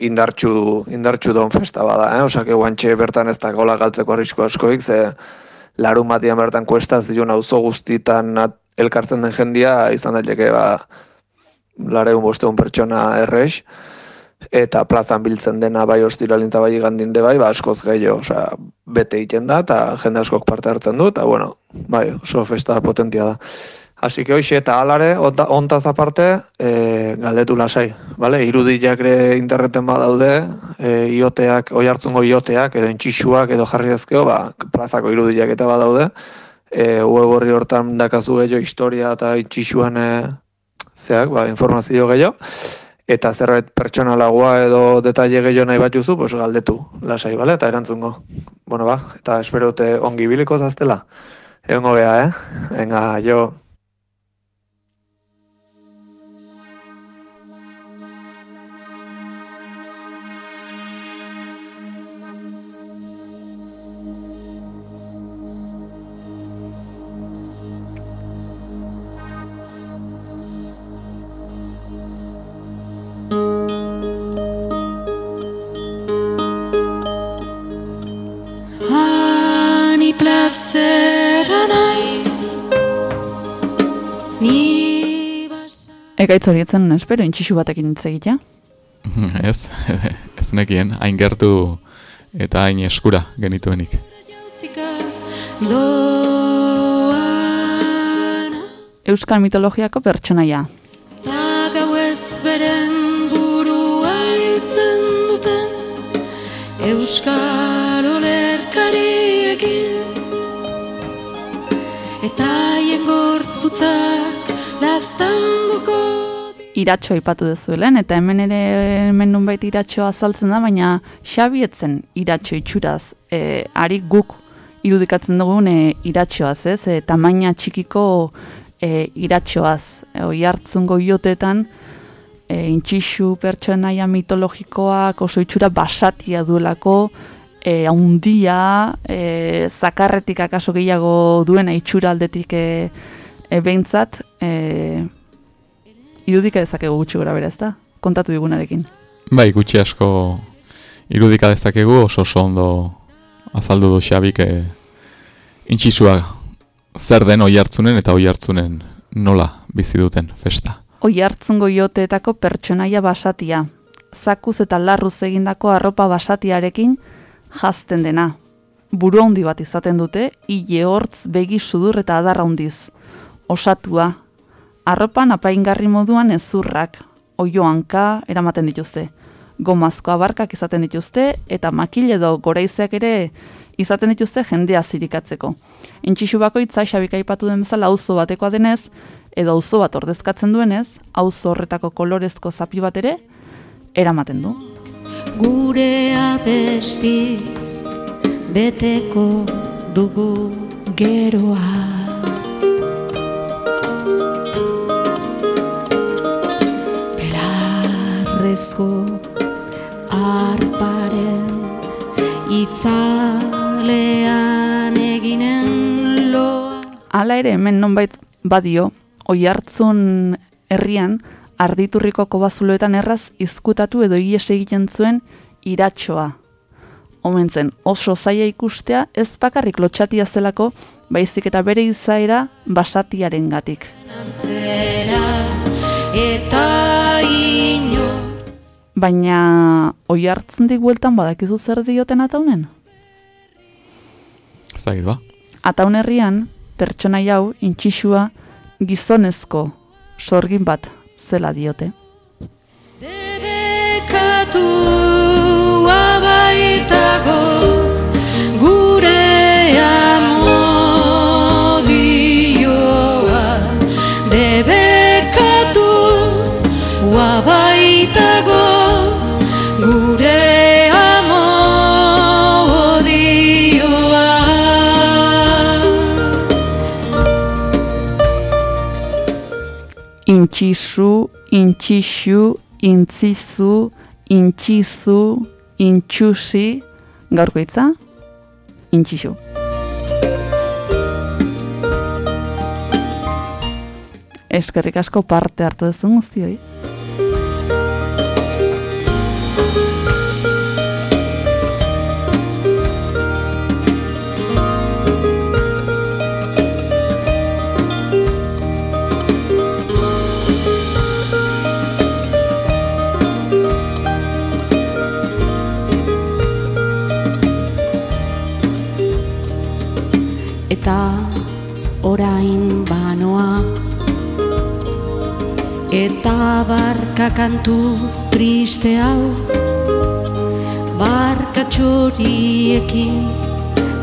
L: indartxu, indartxu don festa bada, eh? Osak guantxe bertan ez da gola galtzeko arrisko askoik, ze larun batian bertan kuesta zion auzo guztitan elkartzen den jendia, izan daiteke ba, lareun bosteun pertsona errex, eta plazan biltzen dena bai ostiralin eta bai igandin de bai, ba, askoz gehiago, osea, bete egiten da, eta jende askok parte hartzen du, eta bueno, bai, oso festa potentia da. Así que hoxe eta alare, ontaz aparte, e, galdetu lasai, vale? irudiak ere interneten badaude, e, ioteak, oi hartzungo ioteak, edo intxixuak, edo jarri ezkeo, ba, plazako irudiak eta badaude, e, web horri hortan dakazu gehiago historia eta intxixuan e, zeak, ba, informazio gehiago, eta zerbait pertsonalagoa edo detaile gehiago nahi bat juzu, pues galdetu, lasai, bale, eta erantzungo. Bueno, ba, eta espero te ongi biliko zaztela. Egon gobea, eh? Venga, jo.
B: Ekaitz horietzen, espero, intxixu batekin hitz egitea.
A: ez, ez nekien, hain gertu eta hain eskura genituenik.
B: Euskal mitologiako pertsonaia.
M: Ta gau ez beren burua hiltzen duten Euskal olerkariekin Eta haien gorputzak lastanduko
B: Iratxo aipatu duzuelen, eta hemen ere hemen nunbait iratxo azaltzen da, baina xabietzen iratxo itxuraz, e, ari guk irudikatzen dugun e, iratxoaz, ez? E, tamaina txikiko e, iratxoaz, e, oi hartzungo iotetan, e, intxixu pertsonaia mitologikoak oso itxura basatia duelako, e, haundia, e, zakarretik akaso gehiago duena itxura aldetik e, e, behintzat, e, irudika dezakegu gutxi gora bera, ezta? Kontatu digunarekin.
A: Bai, gutxi asko irudika dezakegu oso oso ondo azaldu du Xabik e, intxisua zer den oi hartzunen eta oi hartzunen nola bizi duten festa.
B: Oi hartzungo ioteetako pertsonaia basatia. Zakuz eta larruz egindako arropa basatiarekin jazten dena. Buru handi bat izaten dute, hile hortz begi sudur eta adarra handiz. Osatua, arropan apaingarri moduan ezurrak, oio hanka eramaten dituzte. Gomazko abarkak izaten dituzte eta makil edo goraizeak ere izaten dituzte jendea zirikatzeko. Intxixu bakoitza xabika ipatu den bezala auzo batekoa denez, edo auzo bat ordezkatzen duenez, auzo horretako kolorezko zapi bat ere eramaten du.
M: Gure abestiz beteko dugu geroa Belarrezko arparen itzalean eginen loa
B: Hala ere hemen nonbait badio, oi hartzun herrian, arditurriko kobazuloetan erraz izkutatu edo ies egiten zuen iratxoa. Omentzen oso zaila ikustea ez bakarrik lotxatia zelako, baizik eta bere izaera basatiaren gatik.
M: antzera eta ino
B: Baina oi hartzundik bueltan badakizu zer dioten ataunen?
A: Zagit ba.
B: Ataun herrian, pertsonai hau, intxixua, gizonezko sorgin bat zela diote.
M: Bekatu abaitago gure amodioa Debekatu abaitago
B: Intxisu, intxixu, intzizu, intxizu, intxusi, gaurko hitza, intxixu. Eskerrik asko parte hartu duzun guztioi.
M: Eta barka kantu triste hau barka txoriekin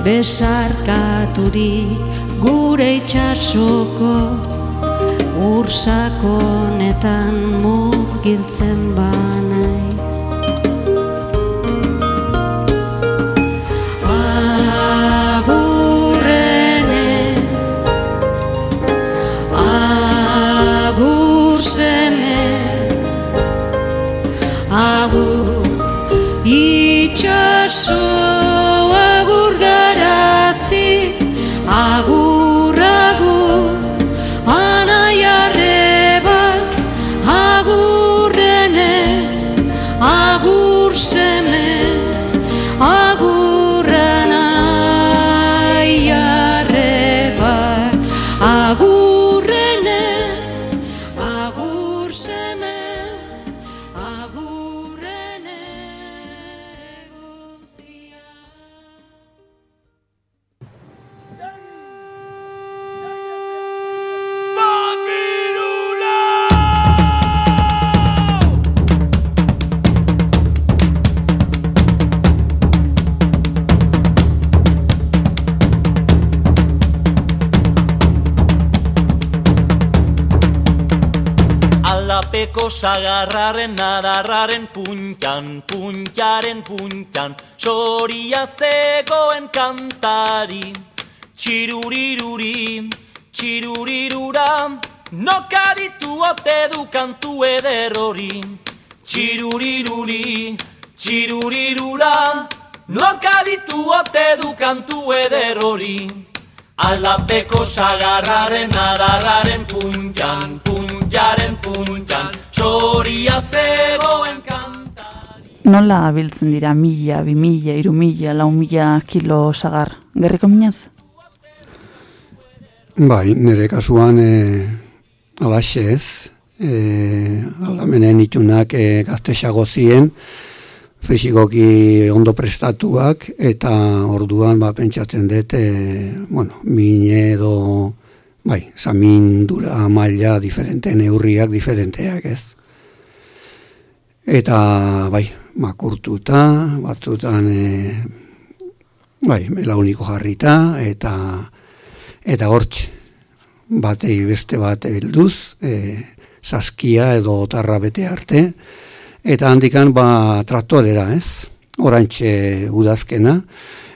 M: besarkaturik gure itxasoko ursakonetan murgiltzen banaiz
N: Água sagarraren adarraren puntan, puntaren puntan, soria zegoen kantari. Txiruriruri, txirurirura, noka ditu ote du kantu eder hori. Txiruriruri, txirurirura, noka ditu ote du kantu eder hori. Aldapeko sagarraren adarraren puntan, puntaren puntan, soria zegoen kanta.
B: Nola abiltzen dira mila, bi mila, iru mila, lau mila kilo sagar? Gerriko minaz?
F: Bai, nire kasuan e, alaxe ez, e, aldamenen itunak e, gaztexago zien, frisikoki ondo prestatuak eta orduan ba pentsatzen dut e, bueno, mine edo bai, samindura maila diferente neurriak diferenteak, ez. Eta bai, makurtuta, batzutan e, bai, melauniko jarrita eta eta hortxe batei beste bat helduz, e, saskia edo otarra bete arte, eta handikan ba traktorera, ez? Orantxe udazkena,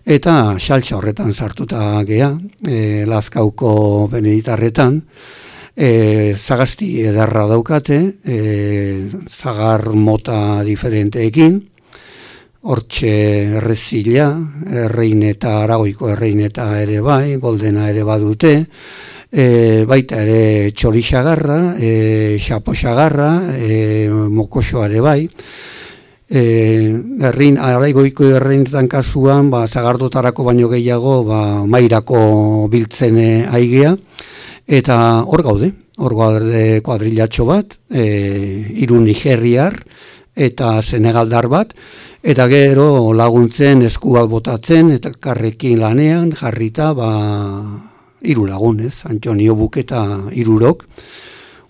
F: eta xaltxa horretan sartuta gea, e, lazkauko beneditarretan, e, zagazti edarra daukate, e, zagar mota diferenteekin, hortxe errezila, errein eta aragoiko errein eta ere bai, goldena ere badute, e, baita ere txorixagarra, e, xapoxagarra, e, mokosoare bai, e, errin, araigoiko erreinetan kasuan, ba, zagardotarako baino gehiago, ba, mairako biltzene aigea, eta hor gaude, hor gaude kuadrilatxo bat, e, iru nigeriar, eta senegaldar bat, eta gero laguntzen eskuak botatzen, eta karrekin lanean, jarrita, ba, hiru lagun, ez? Antonio Buketa hirurok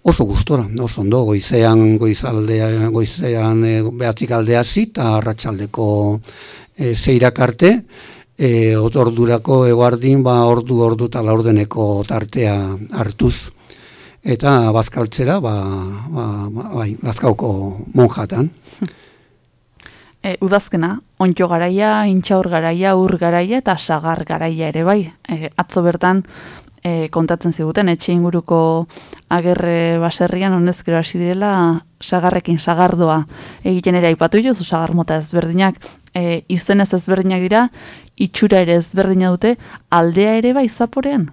F: oso gustora, oso ondo goizean goizaldea goizean e, behatzik aldea zita arratsaldeko e, zeirak arte. E, otordurako eguardin ba ordu ordu eta laurdeneko tartea hartuz. Eta bazkaltzera ba, ba, ba bai, bazkauko monjatan.
B: E, udazkena, ontxo garaia, intxaur garaia, ur garaia eta sagar garaia ere bai. E, atzo bertan e, kontatzen ziguten, etxe inguruko agerre baserrian honezkero hasi direla sagarrekin sagardoa egiten ere aipatu jozu sagar mota ezberdinak e, izen ez ezberdinak dira itxura ere ezberdina dute aldea ere bai zaporean?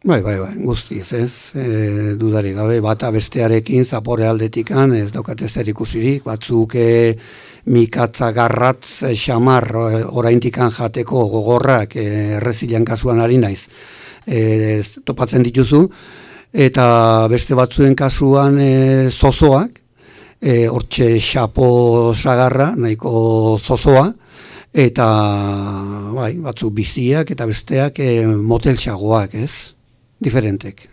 F: Bai, bai, bai, guztiz, ez, e, dudari gabe, bata bestearekin zapore aldetikan, ez daukate zer ikusirik, batzuk e, mikatza garratz e, xamar e, oraintikan jateko gogorrak e, errezilean kasuan ari naiz e, topatzen dituzu. Eta beste batzuen kasuan e, zozoak e, hortxe xapo sagarra nahiko zozoa eta bai, batzu biziak eta besteak e, motelxagoak ez? Diferentek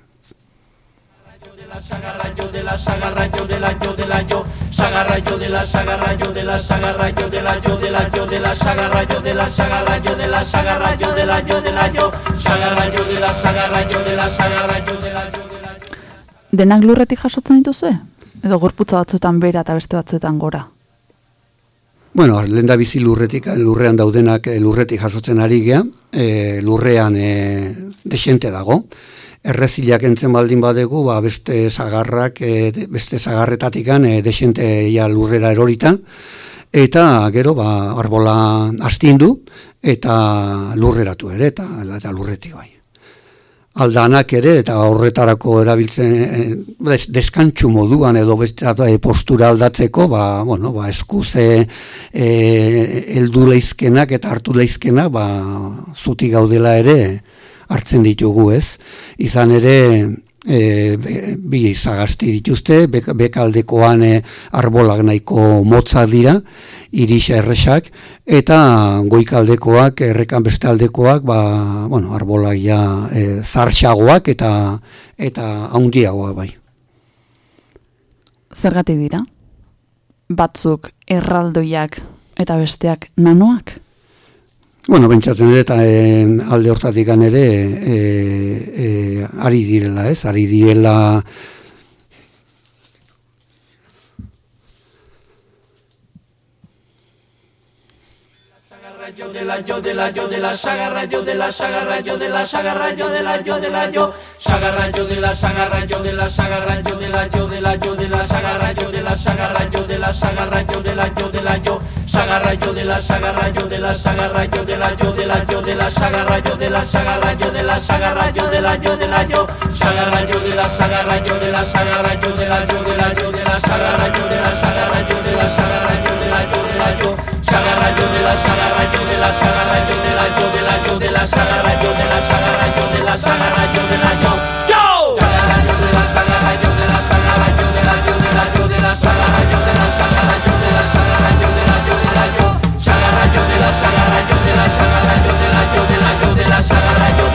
N: la sagarra yo de la sagarra yo de la yo de la yo sagarra yo de la sagarra yo de la sagarra yo de la yo de la yo de la sagarra yo de la sagarra yo de la sagarra yo de la yo de la yo sagarra yo de la sagarra yo de la sagarra yo de la yo de la
B: Denak lurretik jasotzen dituzue? Edo gorputza batzuetan bera eta beste batzuetan gora?
F: Bueno, lehen da bizi lurretik, lurrean daudenak lurretik jasotzen ari gea, e, lurrean e, desente dago errezilak entzen baldin badegu, ba, beste zagarrak, e, beste zagarretatikan e, desente ja lurrera erorita, eta gero ba, arbola astindu, eta lurreratu ere, eta, eta lurretik bai. Aldanak ere, eta horretarako erabiltzen, e, des, deskantxu moduan edo beste e, postura aldatzeko, ba, bueno, ba, eskuze e, eldu leizkenak eta hartu leizkenak, ba, zuti gaudela ere, hartzen ditugu, ez? Izan ere, e, bi izagazti dituzte, bekaldekoan e, arbolak nahiko motza dira, irisa erresak, eta goikaldekoak, errekan beste aldekoak, ba, bueno, arbolak ja e, zartxagoak eta eta haundiagoak bai.
B: Zergati dira? Batzuk erraldoiak eta besteak nanoak?
F: Bueno, bentsatzen dut, eta alde hortatik ere, e, e, ari direla, ez? Ari direla,
N: yo de la yo de la yo de la sagarra yo de la sagarra yo de la sagarra yo de la yo de la yo sagarra yo de la sagarra yo de la sagarra yo de la yo de la yo de la sagarra yo de la sagarra yo de la sagarra yo de la yo de la yo sagarra yo de la sagarra yo de la sagarra yo de la yo de la yo de la sagarra yo de la sagarra yo de la sagarra yo de la yo de la de la sagarra yo de la sagarra yo de la yo de de la sagarra yo de la sagarra yo yo de la yo de la yo saga rayo de la saga rayo de la saga rayo de la yo de la yo de la saga rayo de la saga rayo de la saga rayo de la yo yo saga rayo de la saga rayo de la saga rayo de la yo de la yo de la saga rayo de la saga rayo de la saga rayo de la yo de la yo saga rayo de la saga rayo de la saga rayo de la yo de la
O: yo de la saga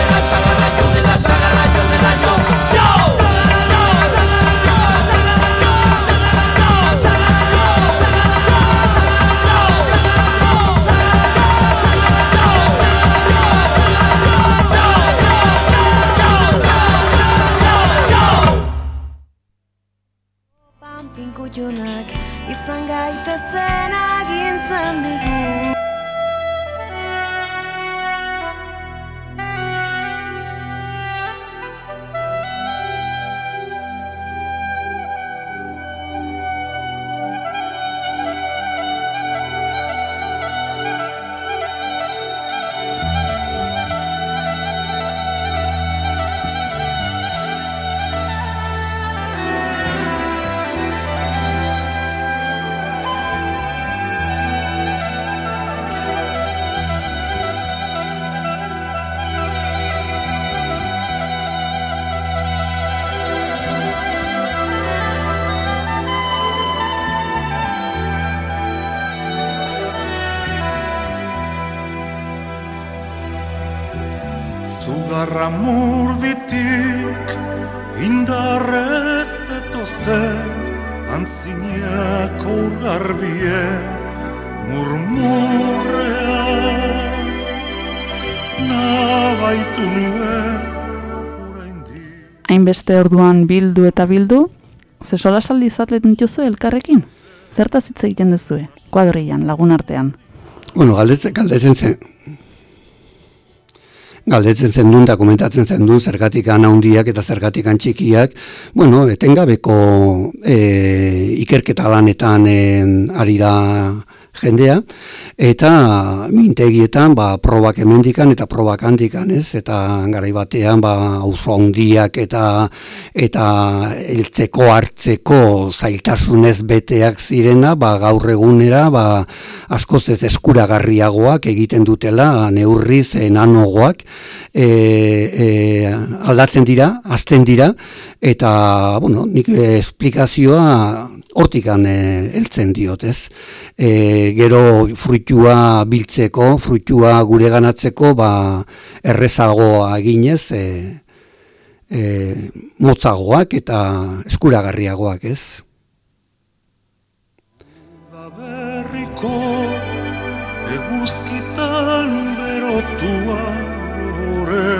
C: Zugarra murditik indarrez etozte Antzineak urgarbie murmurrea Nabaitu nuen
B: Hainbeste orduan bildu eta bildu, ze sola saldi izaten dituzu elkarrekin? Zertaz hitz egiten duzue, kuadrian, lagun artean.
F: Bueno, galdetzen, galdetzen zen, galdetzen zen duen, da komentatzen zen duen, zergatikan handiak eta zergatikan txikiak, bueno, etengabeko e, ikerketa lanetan e, ari da jendea, eta mintegietan ba, probak emendikan eta probak handikan, ez? Eta garai batean ba, auzo handiak eta eta heltzeko hartzeko zailtasunez beteak zirena, ba, gaur egunera ba, askoz ez eskuragarriagoak egiten dutela neurriz enanogoak e, e, aldatzen dira, azten dira, eta, bueno, nik esplikazioa hortikan e, heltzen diot, ez? E, gero fruitua biltzeko, fruitua gure ganatzeko, ba, errezagoa eginez, e, e, motzagoak eta eskuragarriagoak, ez?
C: Berriko eguzkitan berotua Ore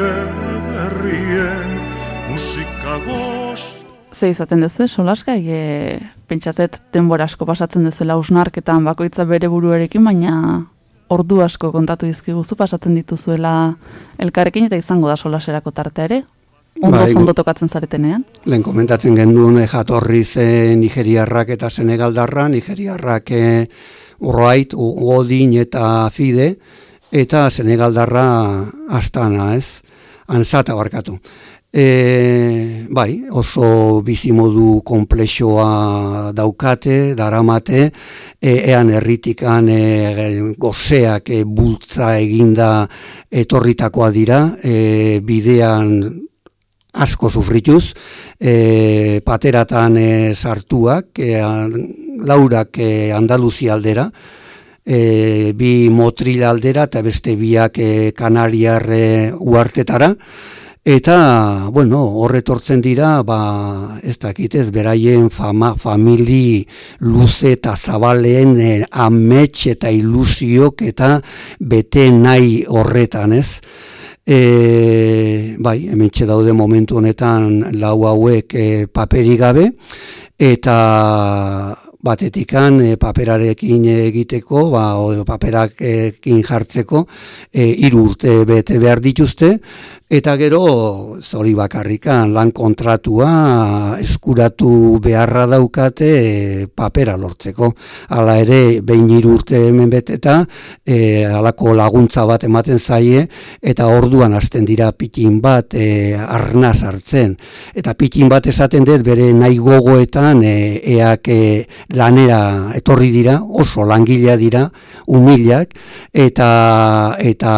C: berrien musika goz
B: Ze izaten duzu, solasgai, e, pentsatzet denbora asko pasatzen duzuela usnarketan bakoitza bere buruarekin, baina ordu asko kontatu dizkiguzu pasatzen dituzuela elkarrekin eta izango da solaserako tartea ere? Ondo
F: Bai,
B: zondo tokatzen zaretenean?
F: Lehen komentatzen genduen eh, jatorri ze Nigeriarrak eta Senegaldarra, Nigeriarrak e, urroait, Ugodin eta Fide, eta Senegaldarra Astana, ez? Ansata barkatu. E, bai, oso bizimodu komplexoa daukate, daramate, e, ean herritikan e, gozeak e, bultza eginda etorritakoa dira, e, bidean asko sufrituz, e, pateratan e, sartuak, e, laurak e, Andaluzia aldera, e, bi motril aldera eta beste biak e, Kanariar e, uartetara, Eta, bueno, horretortzen dira, ba, ez dakitez, beraien fama, famili luze eta zabaleen e, amets eta ilusiok eta bete nahi horretan, ez? E, bai, hemen daude momentu honetan lau hauek e, paperi gabe, eta batetikan e, paperarekin egiteko, ba, o, paperakekin jartzeko, e, hiru urte bete behar dituzte, eta gero zori bakarrikan lan kontratua eskuratu beharra daukate e, papera lortzeko. Hala ere, behin urte hemen beteta, e, halako laguntza bat ematen zaie, eta orduan hasten dira pikin bat e, arnaz hartzen. Eta pikin bat esaten dut bere nahi gogoetan e, eak e, lanera etorri dira, oso langilea dira, humilak, eta, eta,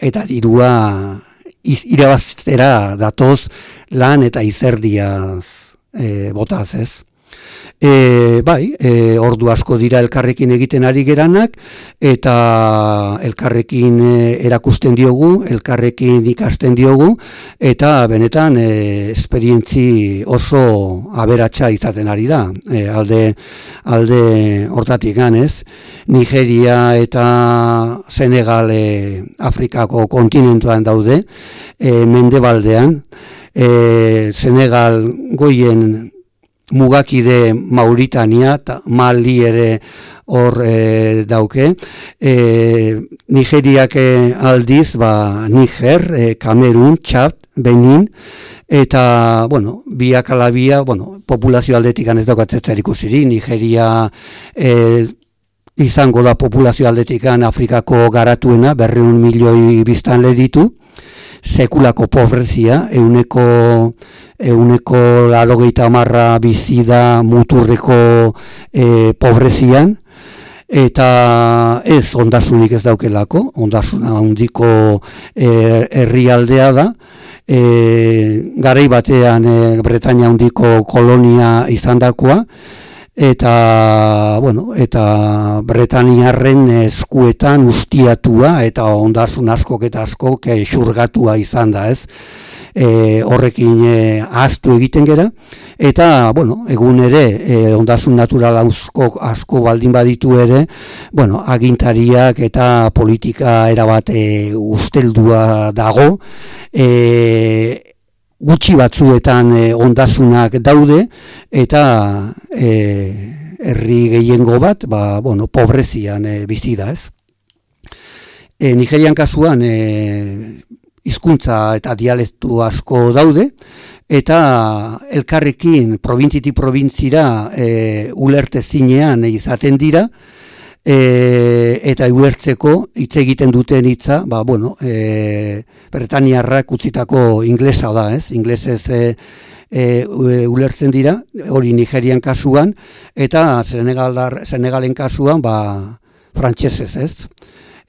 F: eta dirua iz, irabaztera datoz lan eta izerdiaz e, botaz ez. E, bai, e, ordu asko dira elkarrekin egiten ari geranak, eta elkarrekin e, erakusten diogu, elkarrekin ikasten diogu, eta benetan e, esperientzi oso aberatsa izaten ari da, e, alde, alde hortatik ganez. Nigeria eta Senegal e, Afrikako kontinentuan daude, e, mendebaldean, e, Senegal goien mugakide Mauritania, eta Mali ere hor e, dauke. E, Nigeriak e, aldiz, ba, Niger, e, Kamerun, Txat, Benin, eta, bueno, biak alabia, bueno, populazio aldetik ez daukatzea ikusiri, Nigeria e, izango da populazio aldetik Afrikako garatuena, berreun milioi biztan ditu, sekulako pobrezia, euneko, euneko lalogeita amarra bizida muturreko e, pobrezian, eta ez ondasunik ez daukelako, ondasuna handiko e, herrialdea da, e, garai batean e, Bretaña handiko kolonia izandakoa, eta bueno, eta Bretaniarren eskuetan ustiatua eta ondasun askok eta askok e, xurgatua izan da, ez? E, horrekin e, ahaztu egiten gera eta bueno, egun ere e, ondasun natural asko, asko baldin baditu ere bueno, agintariak eta politika erabate usteldua dago e, gutxi batzuetan e, ondasunak daude eta e, herri gehiengo bat ba, bueno, pobrezian e, bizi da ez. E, Nigerian kasuan e, hizkuntza eta dialektu asko daude eta elkarrekin probintziti probintzira e, ulerte zinean izaten dira e, eta ulertzeko hitz egiten duten hitza, ba, bueno, e, Bretaniarrak utzitako inglesa da, ez? Inglesez e, e, ulertzen dira, hori Nigerian kasuan, eta Senegaldar, Senegalen kasuan, ba, frantsesez, ez?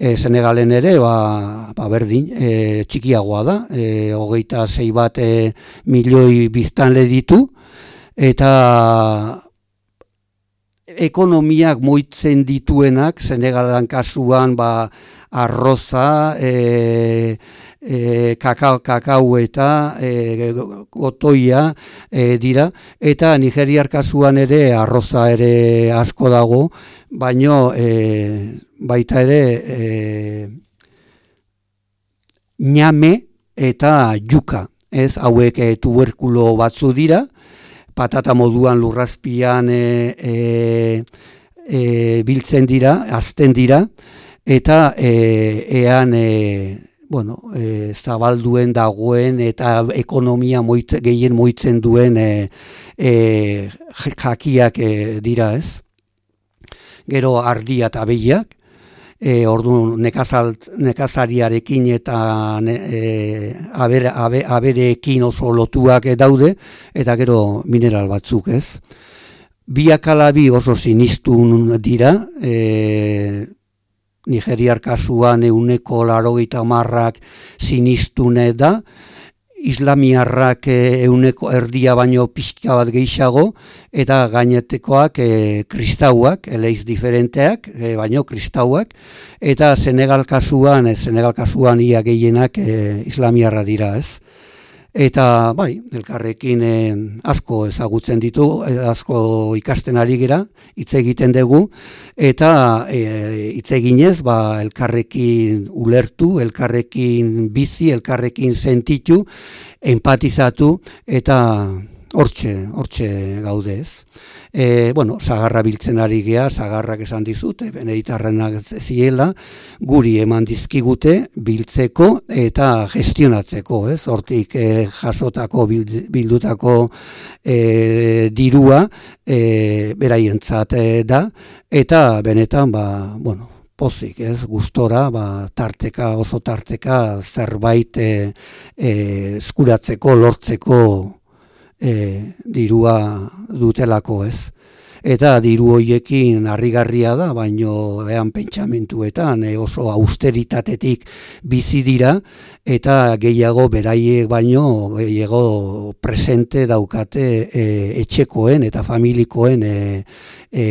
F: E, Senegalen ere, ba, ba berdin, e, txikiagoa da, e, hogeita zei bat e, milioi biztanle ditu, eta ekonomiak moitzen dituenak, Senegalan kasuan ba, arroza, e, e, kakao, kakao eta e, gotoia e, dira, eta Nigeriar kasuan ere arroza ere asko dago, baino e, baita ere e, ñame eta juka, ez hauek e, tuberkulo batzu dira, patata moduan lurrazpian e, e, e, biltzen dira, azten dira, eta e, ean e, bueno, e, zabalduen dagoen eta ekonomia moitze, gehien moitzen duen e, e, jakiak e, dira ez. Gero ardia eta behiak, e, ordu nekazariarekin eta ne, e, abere, abereekin oso lotuak daude, eta gero mineral batzuk ez. Biak alabi oso sinistun dira, e, Nigeriar kasuan euneko larogeita marrak sinistune da, islamiarrak euneko erdia baino pixka bat gehiago, eta gainetekoak e, kristauak, eleiz diferenteak, e, baino kristauak, eta Senegal kasuan, e, Senegal kasuan ia gehienak e, islamiarra dira ez. Eta bai, elkarrekin e, asko ezagutzen ditu, e, asko ikasten ari gera, hitz egiten dugu, eta e, hitz eginez, ba, elkarrekin ulertu, elkarrekin bizi, elkarrekin sentitu, empatizatu, eta hortxe, hortxe gaudez. E, bueno, zagarra biltzen ari gea, zagarrak esan dizute, beneditarrenak ziela, guri eman dizkigute biltzeko eta gestionatzeko, ez? Hortik e, jasotako bildutako e, dirua e, beraientzat e, da, eta benetan, ba, bueno, pozik, ez, gustora, ba, tarteka, oso tarteka, zerbait e, e, skuratzeko, lortzeko, e, dirua dutelako ez. Eta diru hoiekin harrigarria da, baino ean pentsamentuetan e, oso austeritatetik bizi dira, eta gehiago beraiek baino gehiago presente daukate e, etxekoen eta familikoen e, e,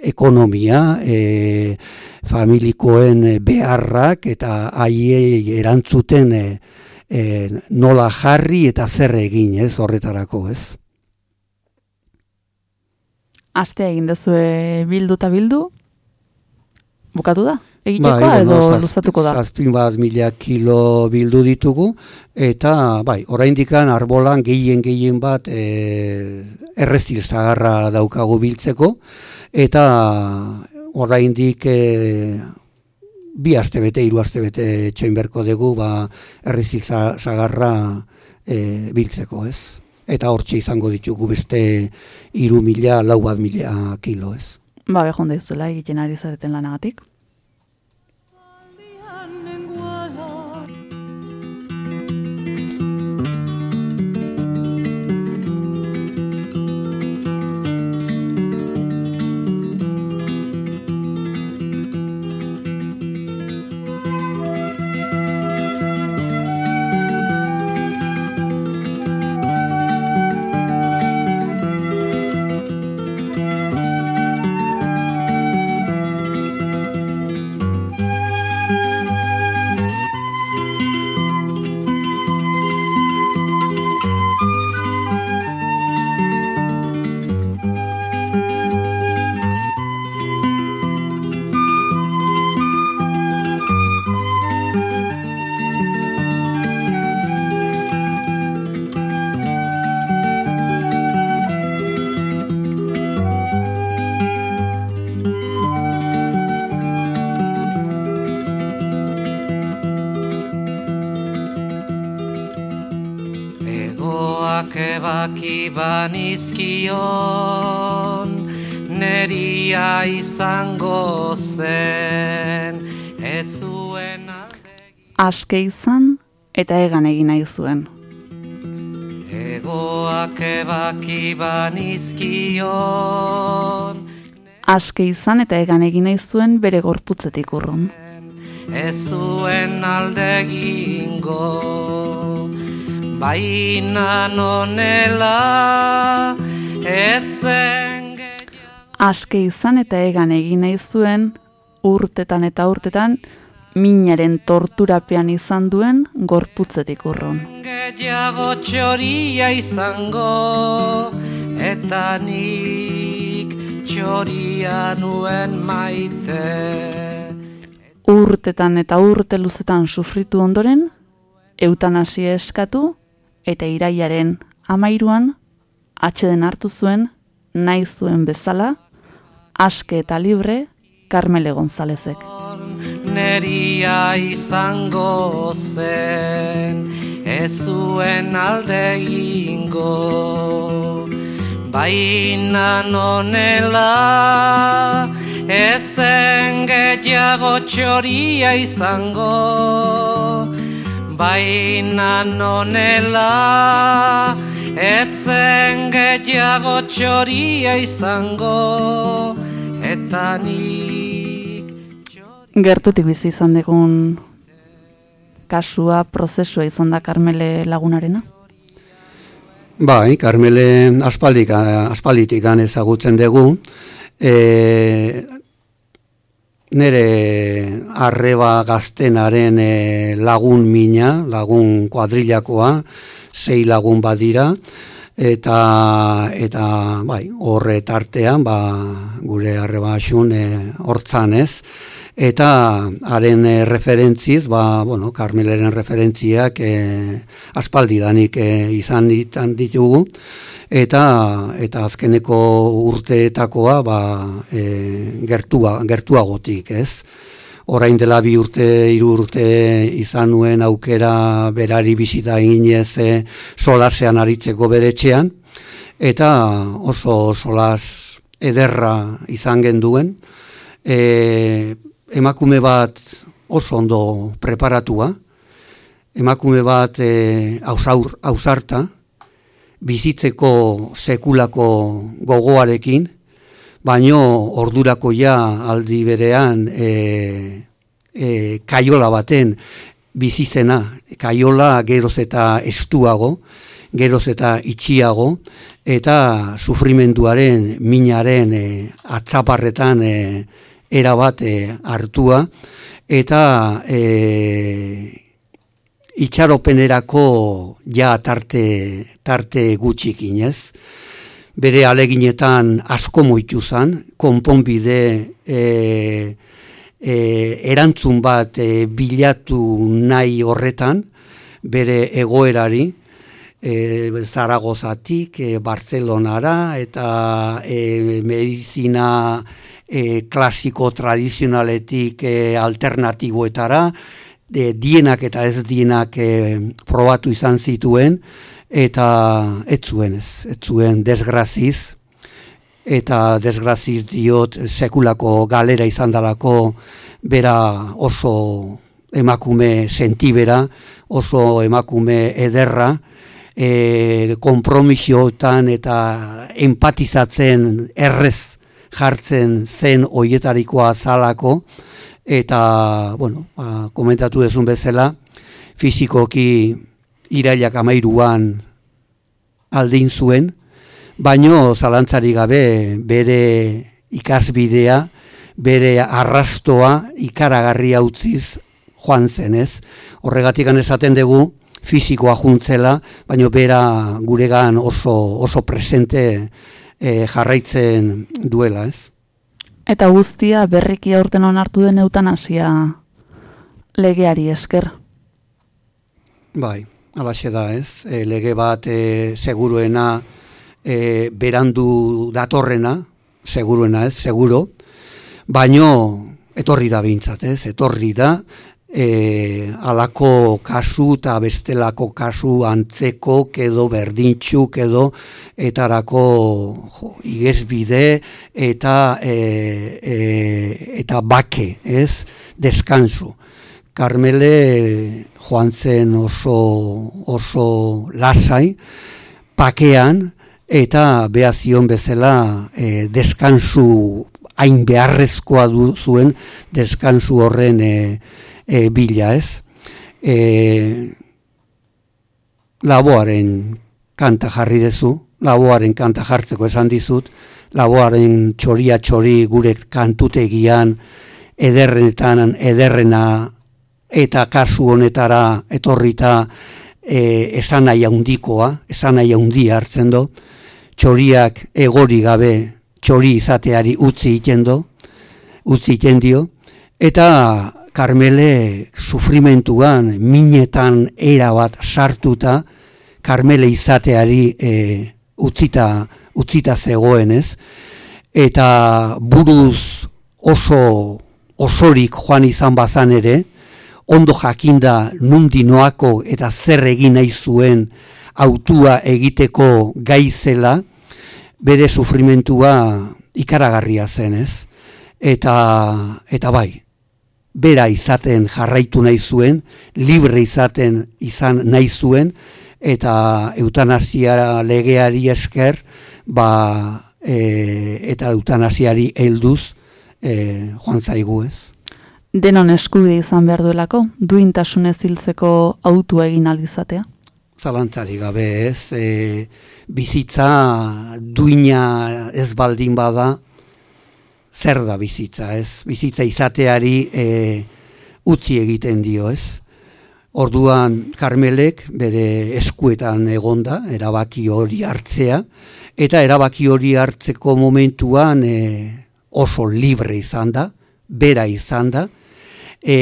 F: ekonomia, e, familikoen beharrak eta haiei erantzuten e, e, nola jarri eta zer egin, ez, horretarako, ez.
B: Aste egin duzu bildu eta bildu, bukatu da? egitekoa
F: Bai,
B: edo
F: bueno, zaz-
B: luzatuko da?
F: Zazpin bat mila kilo bildu ditugu, eta bai, oraindikan arbolan gehien gehien bat e, errezil zagarra daukagu biltzeko, eta oraindik e, bi aste bete, hiru aste bete txoin berko dugu, ba, errezil za- zagarra e, biltzeko, ez? Eta hortxe izango ditugu beste hiru mila, lau bat mila kilo, ez?
B: Ba, behon deizuela egiten ari zareten lanagatik.
P: Banizkion Neria izango zen Ez zuen
B: Aske izan eta egan egin nahi zuen.
P: Egoak ebaki banizkion
B: Aske izan eta egan egin nahi zuen bere gorputzetik urrun.
P: Ez zuen alde egingo Baina nonela Etzen
B: Aske izan eta egan egin nahi zuen urtetan eta urtetan minaren torturapean izan duen gorputzetik urrun.
P: gehiago txoria izango Eta nik txoria nuen maite
B: Urtetan eta urte luzetan sufritu ondoren, eutanasia eskatu eta iraiaren amairuan atxeden hartu zuen nahi zuen bezala, aske eta libre Carmele Gonzalezek.
P: Neria izango zen Ez zuen alde egingo Baina nonela Ezen gehiago txoria izango Baina nonela Etzen gehiago txoria izango Eta nik
B: Gertutik bizi izan dugun kasua, prozesua izan da Carmele lagunarena?
F: Bai, Carmele aspaldik, aspalditik ezagutzen dugu. E, nere arreba gaztenaren e, lagun mina, lagun kuadrilakoa, sei lagun badira, eta eta bai, horre tartean ba, gure arreba asun e, hortzan ez, eta haren e, referentziz, ba, bueno, Carmeleren referentziak e, aspaldidanik e, izan ditan ditugu, eta eta azkeneko urteetakoa ba, e, gertua, gertuagotik, ez? Orain dela bi urte, hiru urte izan nuen aukera berari bisita eginez e, solasean aritzeko bere etxean, eta oso solas ederra izan genduen, e, emakume bat oso ondo preparatua, emakume bat e, ausaur, ausarta, bizitzeko sekulako gogoarekin, baino ordurako ja aldi berean e, e, kaiola baten bizizena, kaiola geroz eta estuago, geroz eta itxiago, eta sufrimenduaren, minaren e, atzaparretan e, erabat e, hartua, eta e, itxaropenerako ja tarte, tarte gutxikin, ez? Bere aleginetan asko moitu zan, konponbide e, e, erantzun bat e, bilatu nahi horretan, bere egoerari, e, Zaragozatik, e, Barcelonara, eta e, medizina e, klasiko tradizionaletik e, alternatiboetara, e, dienak eta ez dienak e, probatu izan zituen, eta ez zuen ez, ez zuen desgraziz, eta desgraziz diot sekulako galera izan dalako bera oso emakume sentibera, oso emakume ederra, e, kompromisioetan eta empatizatzen errez jartzen zen oietarikoa zalako, eta, bueno, ba, komentatu dezun bezala, fizikoki irailak amairuan aldin zuen, baino zalantzari gabe bere ikasbidea, bere arrastoa ikaragarria utziz joan zenez. Horregatik esaten dugu fisikoa juntzela, baino bera guregan oso, oso presente e, jarraitzen duela, ez?
B: Eta guztia berriki aurten onartu den eutanasia legeari esker.
F: Bai, alaxe da, ez? E, lege bat e, seguruena e, berandu datorrena, seguruena, ez? Seguro. Baino etorri da bintzat, ez? Etorri da e, alako kasu eta bestelako kasu antzeko edo berdintxuk edo etarako jo, igezbide eta e, e, eta bake, ez? Deskansu. Karmele joan zen oso, oso lasai, pakean, eta behazion bezala e, deskansu hain beharrezkoa du zuen deskansu horren e, e, bila ez. E, laboaren kanta jarri dezu, laboaren kanta jartzeko esan dizut, laboaren txoria txori gure kantutegian ederrenetan ederrena eta kasu honetara etorrita e, esan nahi handikoa, esan nahi handia hartzen do, txoriak egori gabe txori izateari utzi itendo, utzi itendio, eta Karmele sufrimentuan, minetan era bat sartuta, Karmele izateari e, utzita, utzita zegoen ez, eta buruz oso osorik joan izan bazan ere, ondo jakinda nundi noako eta zer egin nahi zuen autua egiteko gaizela, bere sufrimentua ikaragarria zen ez. Eta, eta bai, bera izaten jarraitu nahi zuen, libre izaten izan nahi zuen, eta eutanasiara legeari esker, ba, e, eta eutanasiari helduz e, joan zaigu ez.
B: Denon eskubide izan behar duelako, duintasunez hiltzeko autua egin aldizatea?
F: Zalantzari gabe ez, e, bizitza duina ez baldin bada, zer da bizitza, ez? Bizitza izateari e, utzi egiten dio, ez? Orduan Karmelek bere eskuetan egonda, erabaki hori hartzea, eta erabaki hori hartzeko momentuan e, oso libre izan da, bera izan da, e,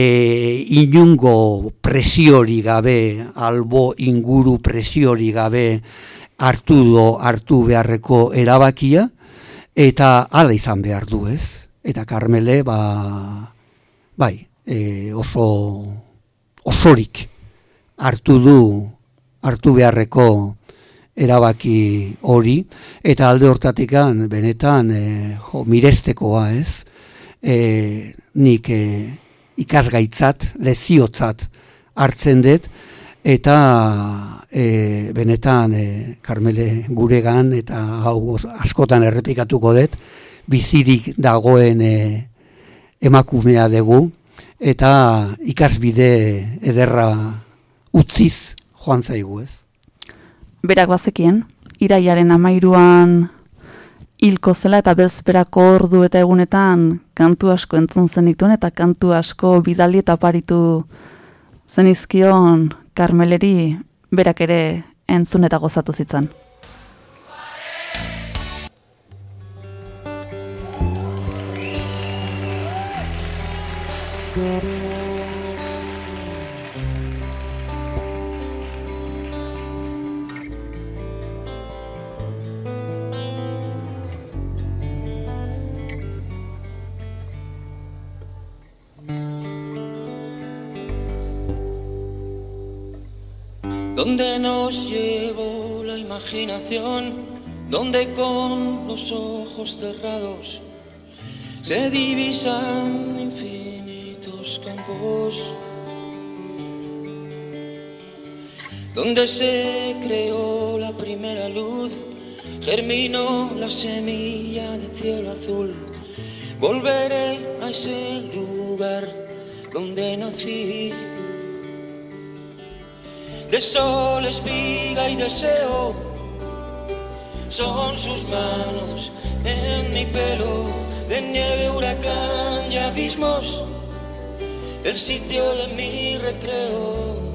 F: inungo presiori gabe, albo inguru presiori gabe hartu do hartu beharreko erabakia, eta hala izan behar du ez. Eta Karmele, ba, bai, e, oso osorik hartu du hartu beharreko erabaki hori, eta alde hortatikan benetan e, jo, mirestekoa ez, e, nik e, ikasgaitzat, leziotzat hartzen dut, eta e, benetan e, Karmele guregan eta hau askotan errepikatuko dut bizirik dagoen e, emakumea dugu eta ikasbide ederra utziz joan zaigu ez.
B: Berak bazekien, iraiaren amairuan hilko zela eta bezperako ordu eta egunetan kantu asko entzun zenituen eta kantu asko bidali eta paritu zenizkion Karmeleri berak ere entzun eta gozatu zitzan.
Q: donde imaginación, donde con los ojos cerrados se divisan infinitos campos, donde se creó la primera luz, germinó la semilla de cielo azul. Volveré a ese lugar donde nací de sol, espiga y deseo. Son sus manos en mi pelo, de nieve, huracán y abismos, el sitio de mi recreo.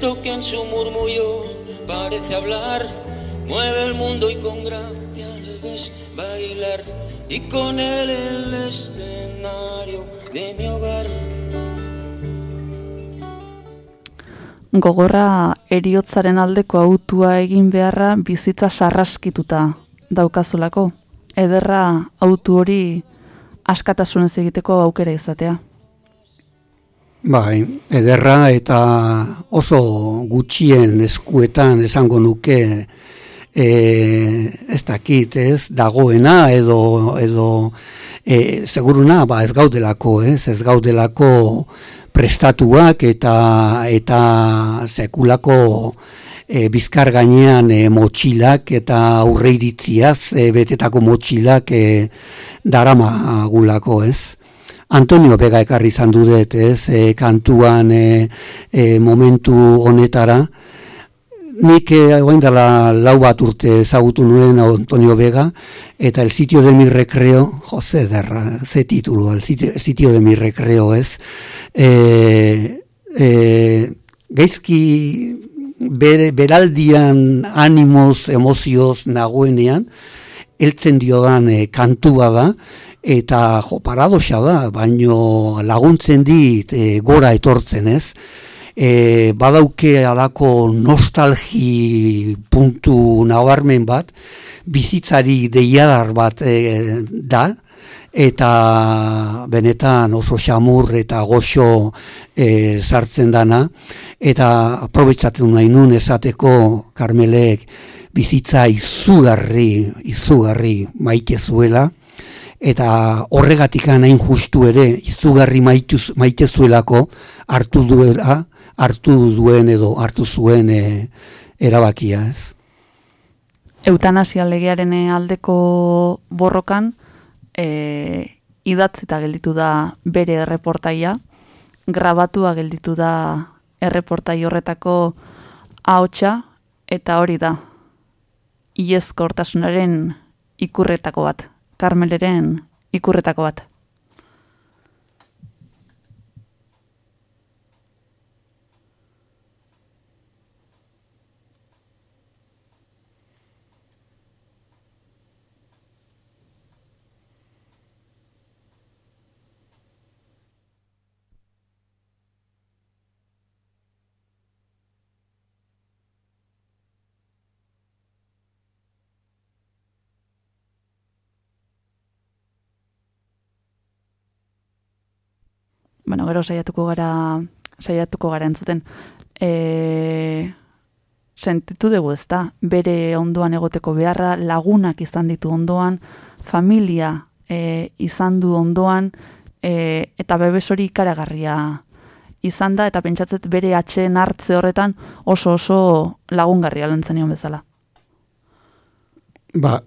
Q: Viento que en su murmullo parece hablar, mueve el mundo y con gracia le ves bailar y con él el escenario de mi hogar.
B: Gogorra eriotzaren aldeko autua egin beharra bizitza sarraskituta daukazulako. Ederra autu hori askatasunez egiteko aukera izatea.
F: Bai, ederra eta oso gutxien eskuetan esango nuke e, ez dakit, ez, dagoena edo, edo e, seguruna, ba, ez gaudelako, ez, ez gaudelako prestatuak eta eta sekulako e, bizkar gainean e, motxilak eta aurreiritziaz e, betetako motxilak e, darama gulako, ez. Antonio Bega ekarri izan dudet, ez, e, kantuan e, e, momentu honetara, nik e, dela lau bat urte ezagutu nuen Antonio Vega, eta el sitio de mi recreo, jose derra, ze titulu, el sitio, el sitio de mi recreo, ez, e, e, geizki bere, beraldian animoz, emozioz nagoenean, heltzen diodan e, kantua da, eta jo, paradoxa da, baino laguntzen dit e, gora etortzen ez, e, badauke alako nostalgi puntu nabarmen bat, bizitzari deiadar bat e, da, eta benetan oso xamur eta goxo e, sartzen dana, eta aprobetsatzen nahi nun esateko karmelek bizitza izugarri, izugarri maite zuela, eta horregatik hain justu ere izugarri maituz, maite zuelako hartu duela, hartu duen edo hartu zuen e, erabakia, ez?
B: Eutanasia legearen aldeko borrokan e, idatzita gelditu da bere erreportaia, grabatua gelditu da erreportai horretako ahotsa eta hori da iezkortasunaren ikurretako bat, Karmeleren ikurretako bat. bueno, gero saiatuko gara saiatuko gara entzuten e, sentitu dugu ez da bere ondoan egoteko beharra lagunak izan ditu ondoan familia e, izan du ondoan e, eta bebes hori ikaragarria izan da eta pentsatzet bere atxeen hartze horretan oso oso lagungarria lantzen bezala.
F: Ba,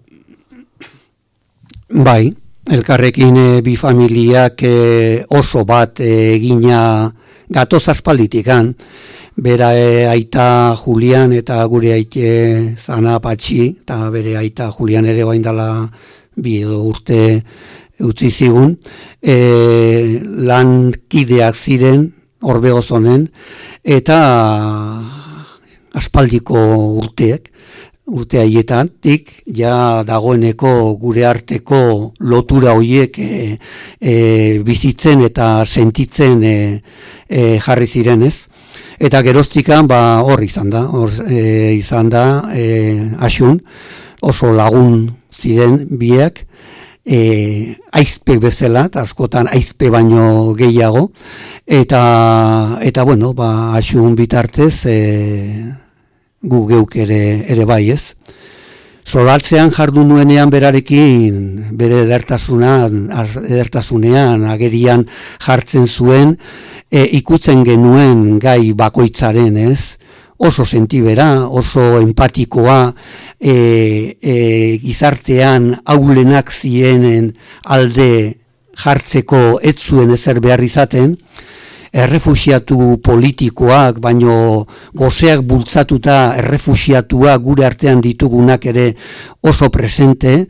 F: bai, elkarrekin e, bi familiak e, oso bat e, egina gatoz aspalditikan, bera e, aita Julian eta gure aite zana patxi, eta bere aita Julian ere bain dela bi edo urte utzi zigun, e, lankideak ziren, orbegozonen, eta aspaldiko urteek, urte haietan, tik, ja dagoeneko gure arteko lotura hoiek e, e, bizitzen eta sentitzen e, e, jarri ziren ez. Eta geroztikan, ba, hor izan da, hor e, izan da, e, asun, oso lagun ziren biak, e, aizpe bezala, eta askotan aizpe baino gehiago, eta, eta bueno, ba, asun bitartez, e, gu geuk ere, ere bai ez. Solaltzean jardu nuenean berarekin bere edertasunan, edertasunean agerian jartzen zuen e, ikutzen genuen gai bakoitzaren ez, oso sentibera, oso empatikoa, e, e, gizartean aulenak zienen alde jartzeko ez zuen ezer behar izaten, errefusiatu politikoak, baino gozeak bultzatuta errefusiatua gure artean ditugunak ere oso presente,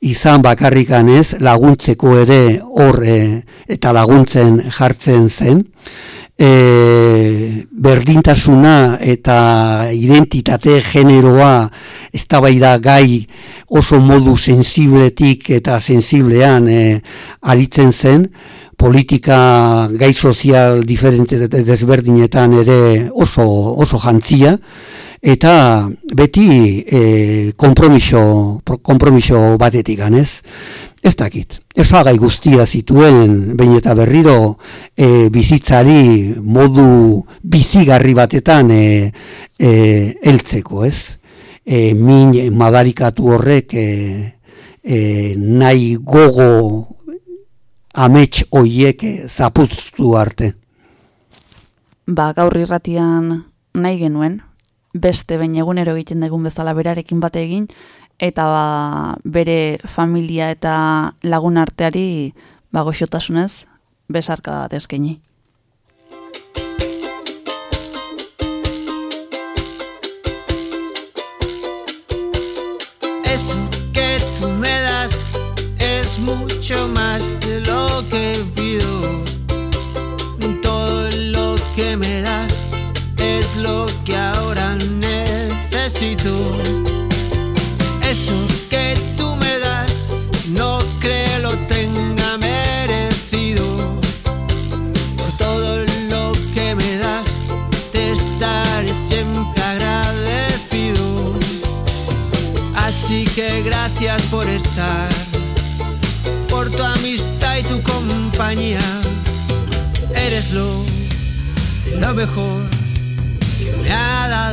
F: izan bakarrikan ez, laguntzeko ere hor eta laguntzen jartzen zen. E, berdintasuna eta identitate generoa ez da gai oso modu sensibletik eta sensiblean e, aritzen zen, politika gai sozial diferente desberdinetan ere oso, oso jantzia, eta beti e, kompromiso, kompromiso batetik ganez. Ez dakit, gai guztia zituen, behin eta berriro e, bizitzari modu bizigarri batetan e, e, eltzeko, ez? E, min madarikatu horrek e, e, nahi gogo amets hoiek zapuztu arte.
B: Ba, gaur irratian nahi genuen, beste bain egunero egiten dugun bezala berarekin bate egin, eta ba, bere familia eta lagun arteari ba, goxotasunez, besarka bat eskeni.
J: Eso que tú me das es mucho más por estar por tu amistad y tu compañía. Eres lo, lo mejor que me ha dado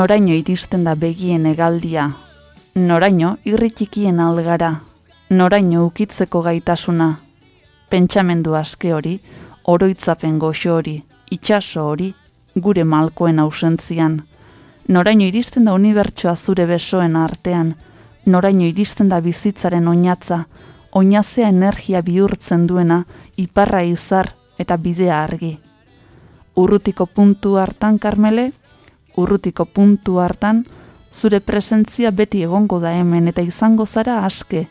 B: Noraino iristen da begien egaldia, noraino irri txikien algara, noraino ukitzeko gaitasuna, pentsamendu aske hori, oroitzapen goxo hori, itxaso hori, gure malkoen ausentzian, noraino iristen da unibertsoa zure besoen artean, noraino iristen da bizitzaren oinatza, oinazea energia bihurtzen duena, iparra izar eta bidea argi. Urrutiko puntu hartan, Karmele, urrutiko puntu hartan, zure presentzia beti egongo da hemen eta izango zara aske,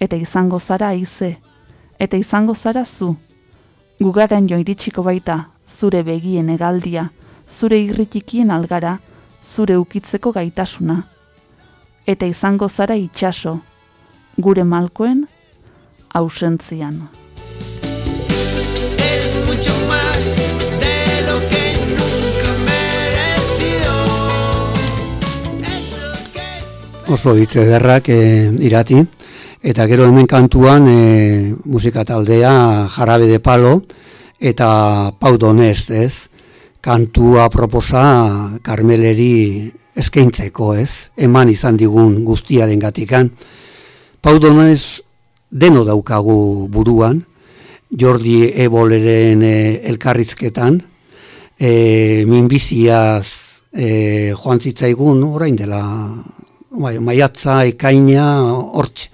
B: eta izango zara aize, eta izango zara zu. Gugaren jo baita, zure begien egaldia, zure irritikien algara, zure ukitzeko gaitasuna. Eta izango zara itxaso, gure malkoen ausentzian.
F: Oso hitz ederrak e, irati, eta gero hemen kantuan e, musika taldea jarabe de palo eta pau donez, ez? Kantua proposa karmeleri eskaintzeko, ez? Eman izan digun guztiaren gatikan. Pau donez deno daukagu buruan, Jordi Eboleren e, elkarrizketan, e, minbiziaz e, joan zitzaigun orain dela bai, maiatza ekaina hortz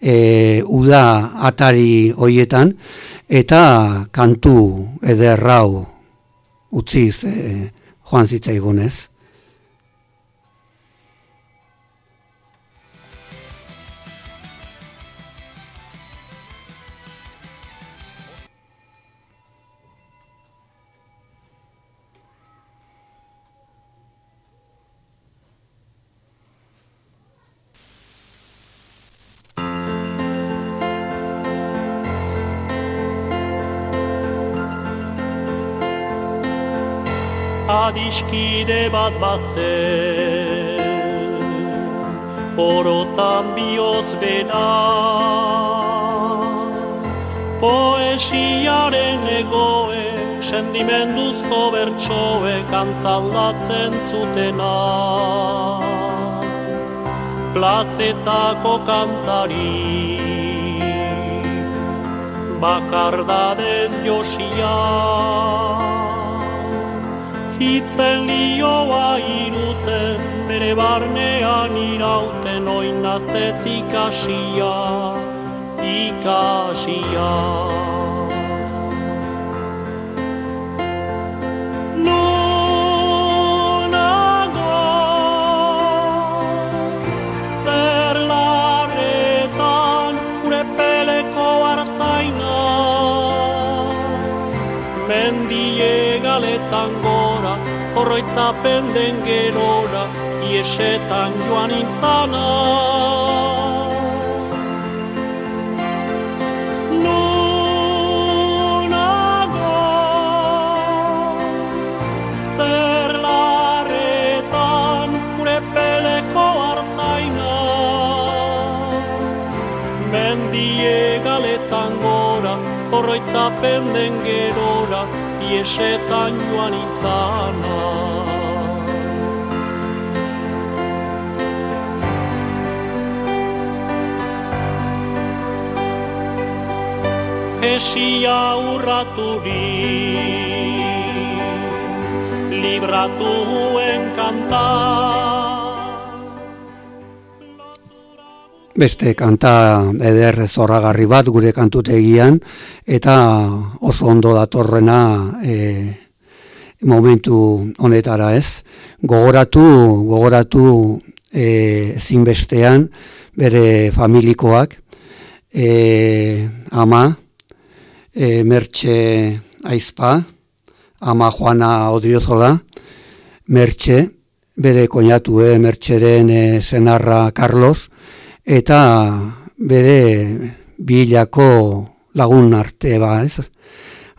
F: e, uda atari hoietan eta kantu ederrau utziz e, joan zitzaigunez.
R: Adiskide bat bazen Orotan bihotz bena. Poesiaren egoe Sendimenduzko bertsoe Kantzaldatzen zutena. Plazetako kantari Bakardadez josia hitzen lioa iruten, bere barnean irauten oinaz ez ikasia, ikasia. Nonago, zer larretan, gure peleko horroitzapen den gerora, iesetan joan intzana. Nonago, zer larretan, gure peleko hartzaina, horroitzapen den gerora, iesetan joan itzana. Esia urraturik, libratuen kanta.
F: Beste kanta eder zorragarri bat gure kantutegian eta oso ondo datorrena e, momentu honetara ez. Gogoratu, gogoratu e, zinbestean bere familikoak, e, ama, e, mertxe aizpa, ama Juana Odriozola, mertxe, bere koinatu, e, mertxeren e, senarra Carlos, eta bere bilako lagun arte ba, ez?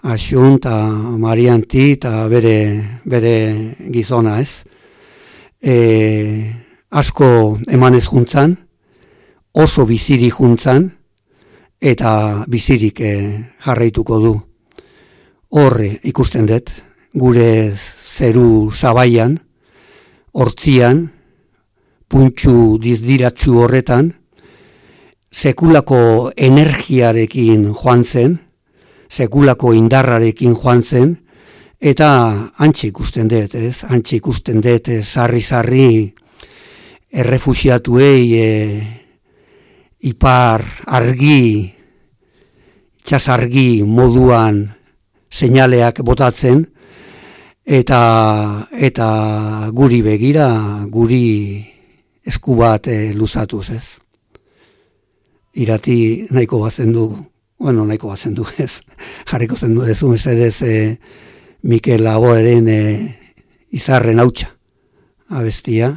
F: Asun eta Marianti eta bere, bere gizona, ez? E, asko emanez juntzan, oso biziri juntzan, eta bizirik e, jarraituko du. Horre ikusten dut, gure zeru zabaian, hortzian, puntxu dizdiratzu horretan, sekulako energiarekin joan zen, sekulako indarrarekin joan zen, eta antxe ikusten dut, ez? Antxe ikusten dut, sarri-sarri errefusiatuei e, ipar argi, itxas argi moduan seinaleak botatzen, eta eta guri begira guri esku bat e, luzatuz ez? Irati nahiko bazen du bueno nahiko bazen du ez? Jarriko zen du dezu mesedez e, Mikel Lagoeren e, izarren hautsa abestia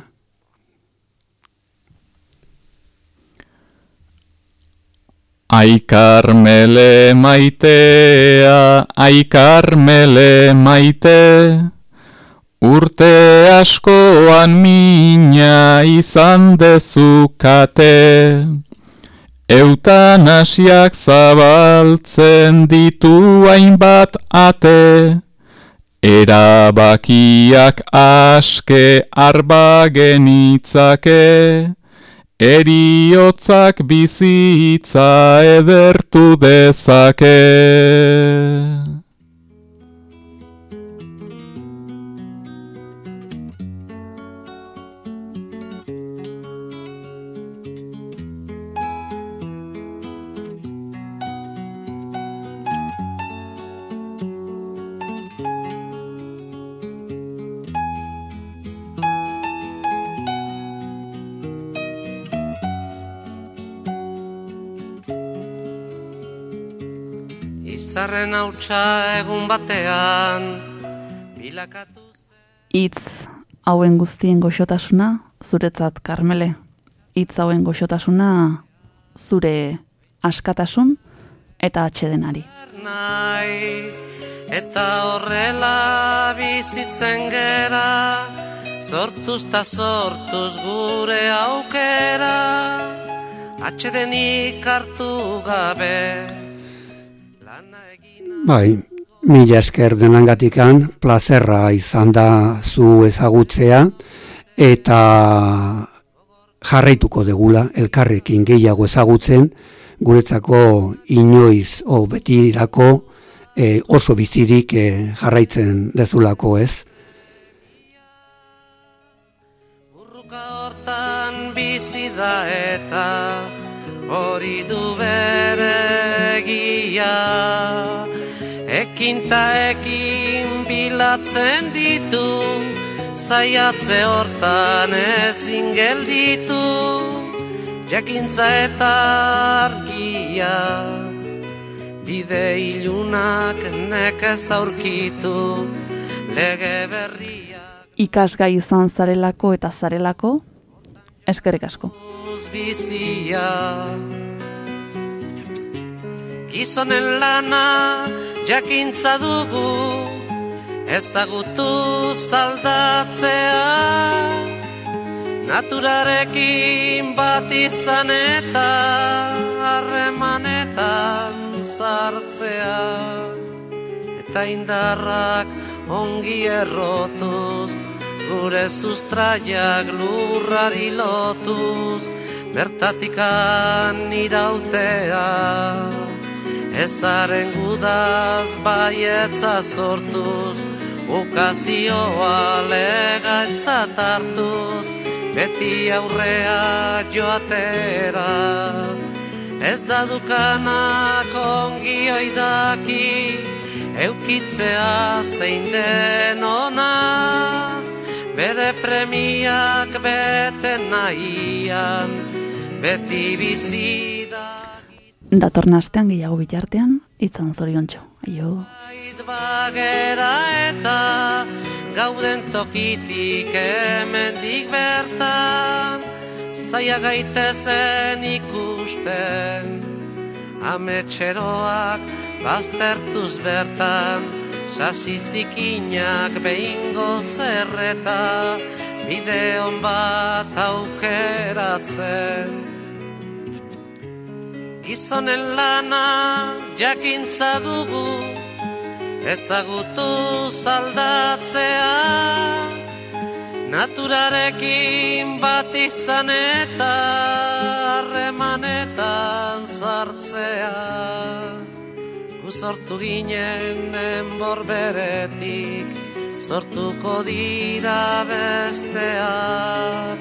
A: Ai Carmele maitea, ai Carmele maite, urte askoan mina izan dezukate. Eutanasiak zabaltzen ditu hainbat ate, erabakiak aske arba genitzake, Eriotzak bizitza edertu dezake.
P: Hautsa egun batean bilakatu
B: Itz hauen guztien goxotasuna zuretzat Karmele. Itz hauen goxotasuna zure askatasun eta atxedenari.
P: eta horrela bizitzen gera sortuz ta sortuz gure aukera atxedenik hartu gabe
F: Bai, mila esker denangatikan, plazerra izan da zu ezagutzea, eta jarraituko degula, elkarrekin gehiago ezagutzen, guretzako inoiz, o betirako, e, oso bizirik e, jarraitzen dezulako ez.
P: hortan bizi da eta hori du bere egia ekin ta ekin bilatzen ditu zaiatze hortan ezin gelditu jakintza eta argia bide ilunak nekez aurkitu lege berri
B: Ikasgai izan zarelako eta zarelako, eskerrik asko.
P: bizia Gizonen lana jakintza dugu ezagutu zaldatzea. Naturarekin bat izan eta harremanetan sartzea. Eta indarrak ongi errotuz gure sustraiak lurrari lotuz bertatikan irautea ezaren gudaz baietza sortuz ukazioa legatzat hartuz beti aurrea joatera. Ez da dukanak ongi oidaki eukitzea zein den ona. Bere premiak bete nahian beti bizi da
B: Datorna astean gehiago bitartean, itzan zoriontxo. Aio.
P: bagera eta gauden tokitik hemendik bertan zaia gaitezen ikusten ametxeroak baztertuz bertan sasi zikinak behingo zerreta bideon bat aukeratzen Gizonen lana jakintza dugu ezagutu zaldatzea. Naturarekin bat izan eta harremanetan sartzea. Guzortu ginen enbor beretik sortuko dira besteak.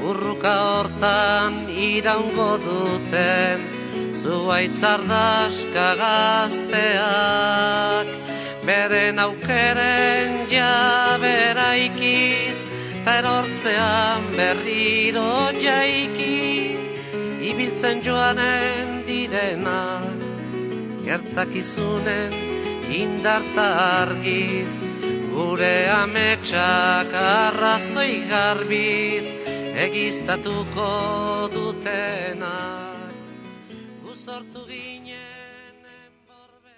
P: Urruka hortan iraungo duten zuaitzardaska gazteak beren aukeren jabera ikiz, ta erortzean berriro jaikiz, ibiltzen joanen direnak, gertakizunen indarta argiz, gure ametsak arrazoi garbiz, egiztatuko dutenak. Guzortu ginen,